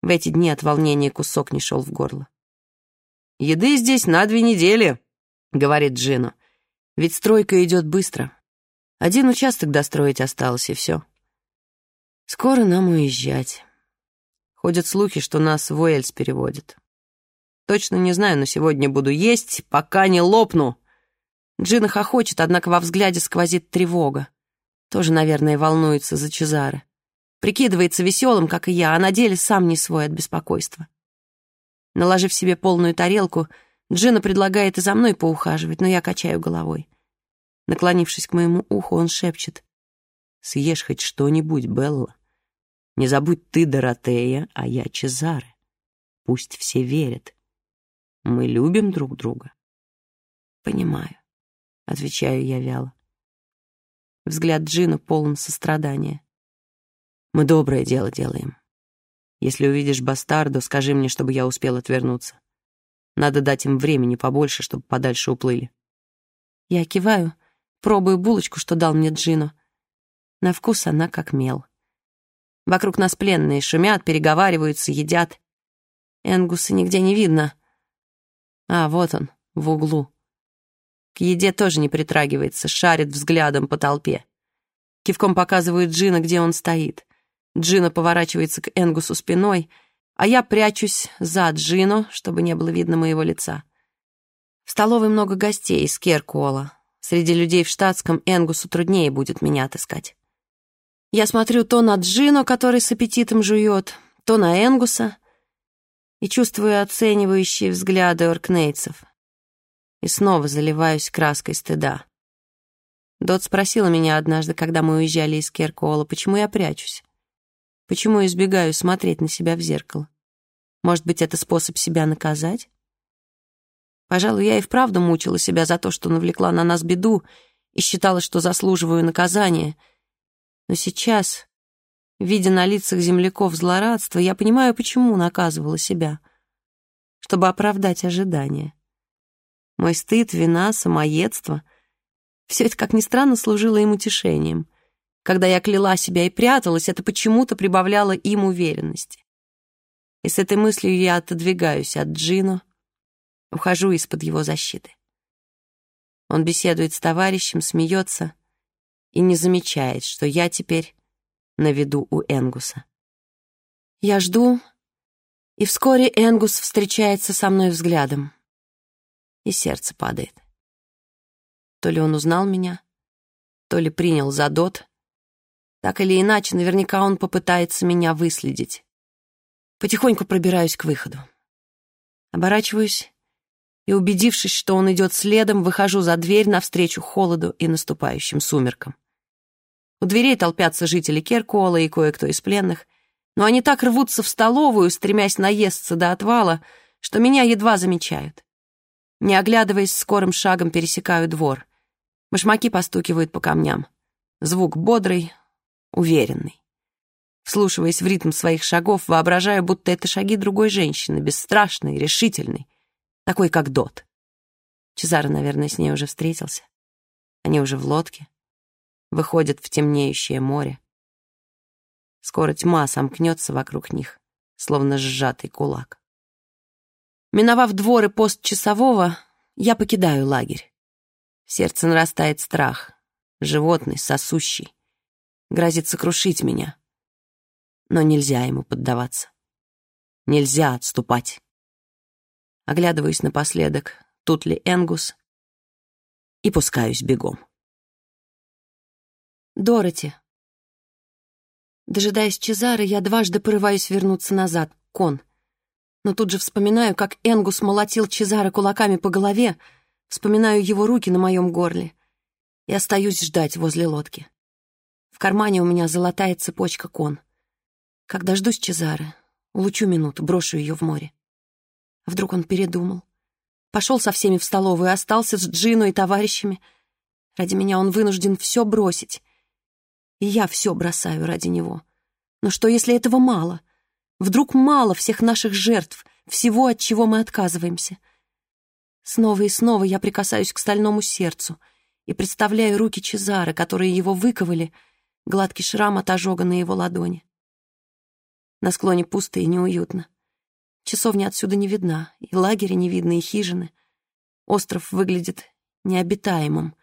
В эти дни от волнения кусок не шел в горло. «Еды здесь на две недели», — говорит Джина. Ведь стройка идет быстро. Один участок достроить осталось, и все. Скоро нам уезжать. Ходят слухи, что нас в Уэльс переводят. Точно не знаю, но сегодня буду есть, пока не лопну. Джина хохочет, однако во взгляде сквозит тревога. Тоже, наверное, волнуется за Чезаре. Прикидывается веселым, как и я, а на деле сам не свой от беспокойства. Наложив себе полную тарелку, Джина предлагает и за мной поухаживать, но я качаю головой. Наклонившись к моему уху, он шепчет. «Съешь хоть что-нибудь, Белла. Не забудь ты, Доротея, а я Чезаре. Пусть все верят. Мы любим друг друга». «Понимаю», — отвечаю я вяло. Взгляд Джина полон сострадания. «Мы доброе дело делаем. Если увидишь бастарду, скажи мне, чтобы я успел отвернуться. Надо дать им времени побольше, чтобы подальше уплыли. Я киваю, пробую булочку, что дал мне Джино. На вкус она как мел. Вокруг нас пленные шумят, переговариваются, едят. Энгуса нигде не видно. А, вот он, в углу. К еде тоже не притрагивается, шарит взглядом по толпе. Кивком показывает Джина, где он стоит. Джина поворачивается к Энгусу спиной — а я прячусь за Джино, чтобы не было видно моего лица. В столовой много гостей из Керкуола. Среди людей в штатском Энгусу труднее будет меня отыскать. Я смотрю то на Джино, который с аппетитом жует, то на Энгуса и чувствую оценивающие взгляды оркнейцев. И снова заливаюсь краской стыда. Дот спросила меня однажды, когда мы уезжали из Керкуола, почему я прячусь. Почему избегаю смотреть на себя в зеркало? Может быть, это способ себя наказать? Пожалуй, я и вправду мучила себя за то, что навлекла на нас беду и считала, что заслуживаю наказания. Но сейчас, видя на лицах земляков злорадство, я понимаю, почему наказывала себя. Чтобы оправдать ожидания. Мой стыд, вина, самоедство — все это, как ни странно, служило им утешением — когда я кляла себя и пряталась, это почему-то прибавляло им уверенности. И с этой мыслью я отодвигаюсь от Джино, ухожу из-под его защиты. Он беседует с товарищем, смеется и не замечает, что я теперь на виду у Энгуса. Я жду, и вскоре Энгус встречается со мной взглядом, и сердце падает. То ли он узнал меня, то ли принял за дот, так или иначе, наверняка он попытается меня выследить. Потихоньку пробираюсь к выходу. Оборачиваюсь и, убедившись, что он идет следом, выхожу за дверь навстречу холоду и наступающим сумеркам. У дверей толпятся жители Керкуола и кое-кто из пленных, но они так рвутся в столовую, стремясь наесться до отвала, что меня едва замечают. Не оглядываясь, скорым шагом пересекаю двор. Башмаки постукивают по камням. Звук бодрый, уверенный. Вслушиваясь в ритм своих шагов, воображаю, будто это шаги другой женщины, бесстрашной, решительной, такой, как Дот. Чезаро, наверное, с ней уже встретился. Они уже в лодке, выходят в темнеющее море. Скоро тьма сомкнется вокруг них, словно сжатый кулак. Миновав двор и пост часового, я покидаю лагерь. В сердце нарастает страх, животный, сосущий грозит сокрушить меня. Но нельзя ему поддаваться. Нельзя отступать. Оглядываюсь напоследок, тут ли Энгус, и пускаюсь бегом. Дороти. Дожидаясь Чезары, я дважды порываюсь вернуться назад, кон. Но тут же вспоминаю, как Энгус молотил Чезары кулаками по голове, вспоминаю его руки на моем горле и остаюсь ждать возле лодки. В кармане у меня золотая цепочка кон. Как дождусь Чезары, улучу минуту, брошу ее в море. Вдруг он передумал. Пошел со всеми в столовую, остался с Джину и товарищами. Ради меня он вынужден все бросить. И я все бросаю ради него. Но что, если этого мало? Вдруг мало всех наших жертв, всего, от чего мы отказываемся? Снова и снова я прикасаюсь к стальному сердцу и представляю руки Чезары, которые его выковали, гладкий шрам от ожога на его ладони. На склоне пусто и неуютно. Часовня отсюда не видна, и лагеря не видно, и хижины. Остров выглядит необитаемым,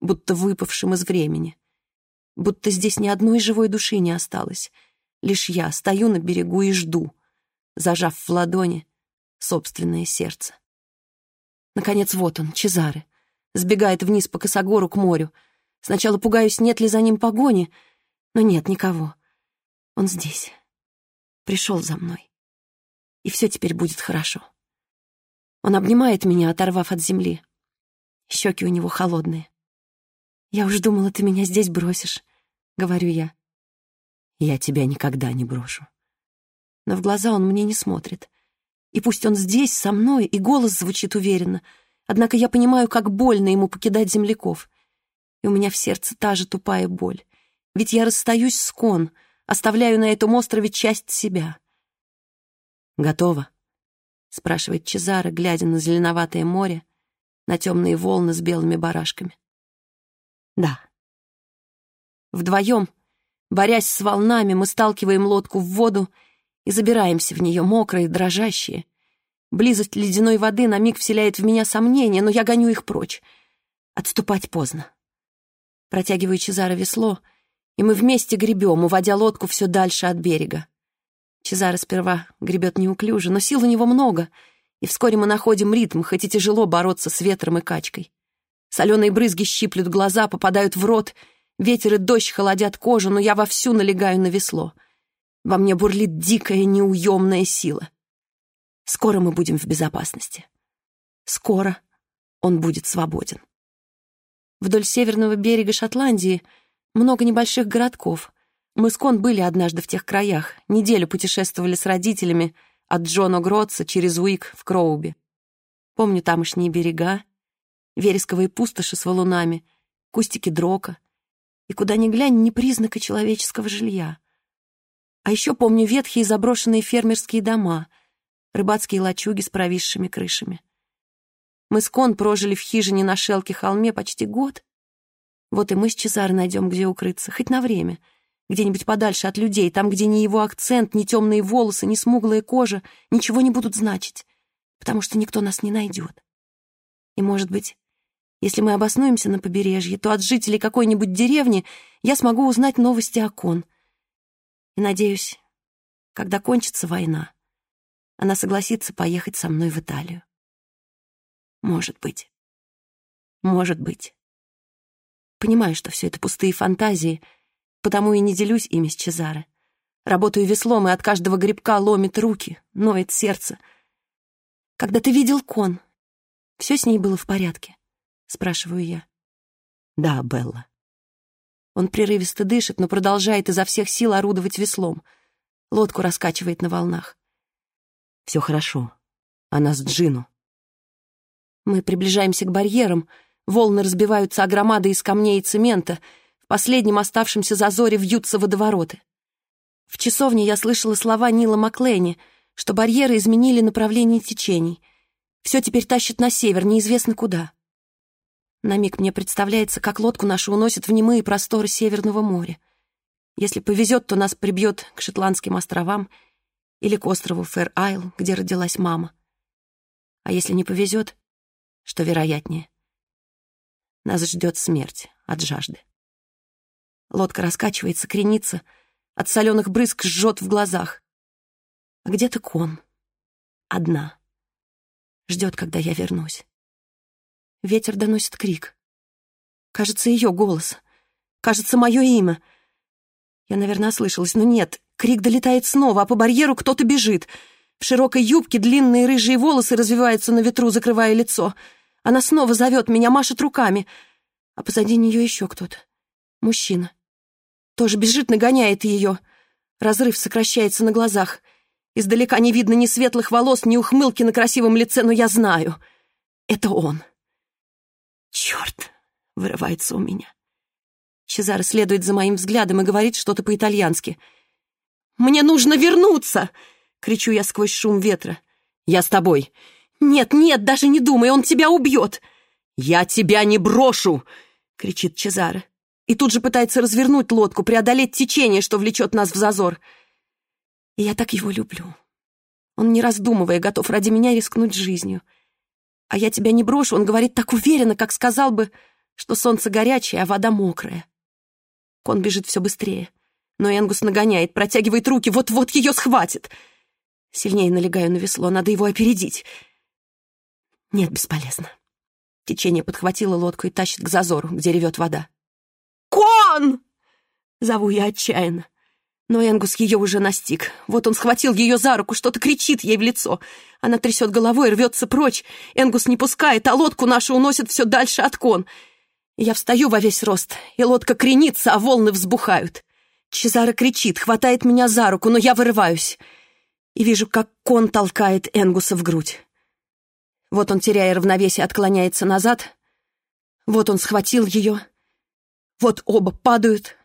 будто выпавшим из времени будто здесь ни одной живой души не осталось. Лишь я стою на берегу и жду, зажав в ладони собственное сердце. Наконец, вот он, Чезаре, сбегает вниз по косогору к морю. Сначала пугаюсь, нет ли за ним погони, но нет никого. Он здесь, пришел за мной. И все теперь будет хорошо. Он обнимает меня, оторвав от земли. Щеки у него холодные. «Я уж думала, ты меня здесь бросишь», — говорю я. «Я тебя никогда не брошу». Но в глаза он мне не смотрит. И пусть он здесь, со мной, и голос звучит уверенно, однако я понимаю, как больно ему покидать земляков. И у меня в сердце та же тупая боль. Ведь я расстаюсь с Кон, оставляю на этом острове часть себя. «Готово?» — спрашивает Чезаро, глядя на зеленоватое море, на темные волны с белыми барашками. Да. Вдвоем, борясь с волнами, мы сталкиваем лодку в воду и забираемся в нее, мокрые, дрожащие. Близость ледяной воды на миг вселяет в меня сомнения, но я гоню их прочь. Отступать поздно. Протягиваю Чезаро весло, и мы вместе гребем, уводя лодку все дальше от берега. Чезаро сперва гребет неуклюже, но сил у него много, и вскоре мы находим ритм, хоть и тяжело бороться с ветром и качкой. Соленые брызги щиплют глаза, попадают в рот. Ветер и дождь холодят кожу, но я вовсю налегаю на весло. Во мне бурлит дикая, неуемная сила. Скоро мы будем в безопасности. Скоро он будет свободен. Вдоль северного берега Шотландии много небольших городков. Мы с Кон были однажды в тех краях, неделю путешествовали с родителями от Джона Гротса через Уик в Кроуби. Помню тамошние берега, вересковые пустоши с валунами, кустики дрока. И куда ни глянь, ни признака человеческого жилья. А еще помню ветхие заброшенные фермерские дома, рыбацкие лачуги с провисшими крышами. Мы с Кон прожили в хижине на Шелке холме почти год. Вот и мы с Чезаро найдем, где укрыться, хоть на время, где-нибудь подальше от людей, там, где ни его акцент, ни темные волосы, ни смуглая кожа ничего не будут значить, потому что никто нас не найдет. И, может быть, если мы обоснуемся на побережье, то от жителей какой-нибудь деревни я смогу узнать новости о Кон. И надеюсь, когда кончится война, она согласится поехать со мной в Италию. Может быть. Может быть. Понимаю, что все это пустые фантазии, потому и не делюсь ими с Чезаре. Работаю веслом, и от каждого грибка ломит руки, ноет сердце. Когда ты видел Кон, все с ней было в порядке спрашиваю я. Да, Белла. Он прерывисто дышит, но продолжает изо всех сил орудовать веслом. Лодку раскачивает на волнах. Все хорошо. Она с Джину. Мы приближаемся к барьерам. Волны разбиваются о громады из камней и цемента. В последнем оставшемся зазоре вьются водовороты. В часовне я слышала слова Нила Маклейни, что барьеры изменили направление течений. Все теперь тащит на север, неизвестно куда. На миг мне представляется, как лодку нашу уносят в немые просторы Северного моря. Если повезет, то нас прибьет к Шотландским островам или к острову Фэр-Айл, где родилась мама. А если не повезет, что вероятнее, нас ждет смерть от жажды. Лодка раскачивается, кренится, от соленых брызг жжет в глазах. А где-то кон. Одна. Ждет, когда я вернусь. Ветер доносит крик. Кажется, ее голос. Кажется, мое имя. Я, наверное, ослышалась, но нет. Крик долетает снова, а по барьеру кто-то бежит. В широкой юбке длинные рыжие волосы развиваются на ветру, закрывая лицо. Она снова зовет меня, машет руками. А позади нее еще кто-то. Мужчина. Тоже бежит, нагоняет ее. Разрыв сокращается на глазах. Издалека не видно ни светлых волос, ни ухмылки на красивом лице, но я знаю. Это он. «Черт!» — вырывается у меня. Чезаро следует за моим взглядом и говорит что-то по-итальянски. «Мне нужно вернуться!» — кричу я сквозь шум ветра. «Я с тобой!» «Нет, нет, даже не думай, он тебя убьет!» «Я тебя не брошу!» — кричит Чезаро. И тут же пытается развернуть лодку, преодолеть течение, что влечет нас в зазор. И я так его люблю. Он, не раздумывая, готов ради меня рискнуть жизнью. А я тебя не брошу, он говорит так уверенно, как сказал бы, что солнце горячее, а вода мокрая. Кон бежит все быстрее. Но Энгус нагоняет, протягивает руки, вот-вот ее схватит. Сильнее налегаю на весло, надо его опередить. Нет, бесполезно. Течение подхватило лодку и тащит к зазору, где ревет вода. «Кон!» — зову я отчаянно. Но Энгус ее уже настиг. Вот он схватил ее за руку, что-то кричит ей в лицо. Она трясет головой, рвется прочь. Энгус не пускает, а лодку нашу уносит все дальше от кон. Я встаю во весь рост, и лодка кренится, а волны взбухают. Чезаро кричит, хватает меня за руку, но я вырываюсь. И вижу, как кон толкает Энгуса в грудь. Вот он, теряя равновесие, отклоняется назад. Вот он схватил ее. Вот оба падают,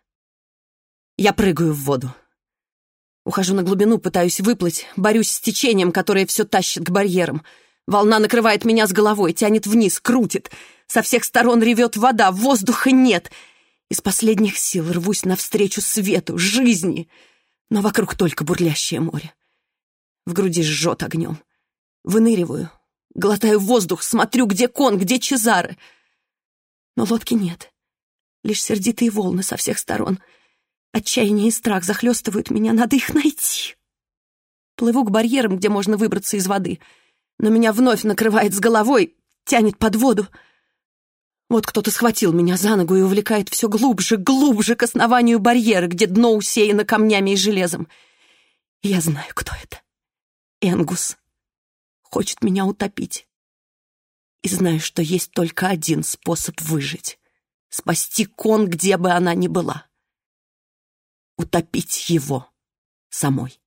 я прыгаю в воду. Ухожу на глубину, пытаюсь выплыть, борюсь с течением, которое все тащит к барьерам. Волна накрывает меня с головой, тянет вниз, крутит. Со всех сторон ревет вода, воздуха нет. Из последних сил рвусь навстречу свету, жизни. Но вокруг только бурлящее море. В груди жжет огнем. Выныриваю, глотаю воздух, смотрю, где кон, где Чезары. Но лодки нет. Лишь сердитые волны со всех сторон — Отчаяние и страх захлестывают меня, надо их найти. Плыву к барьерам, где можно выбраться из воды, но меня вновь накрывает с головой, тянет под воду. Вот кто-то схватил меня за ногу и увлекает все глубже, глубже к основанию барьера, где дно усеяно камнями и железом. я знаю, кто это. Энгус хочет меня утопить. И знаю, что есть только один способ выжить — спасти кон, где бы она ни была утопить его самой.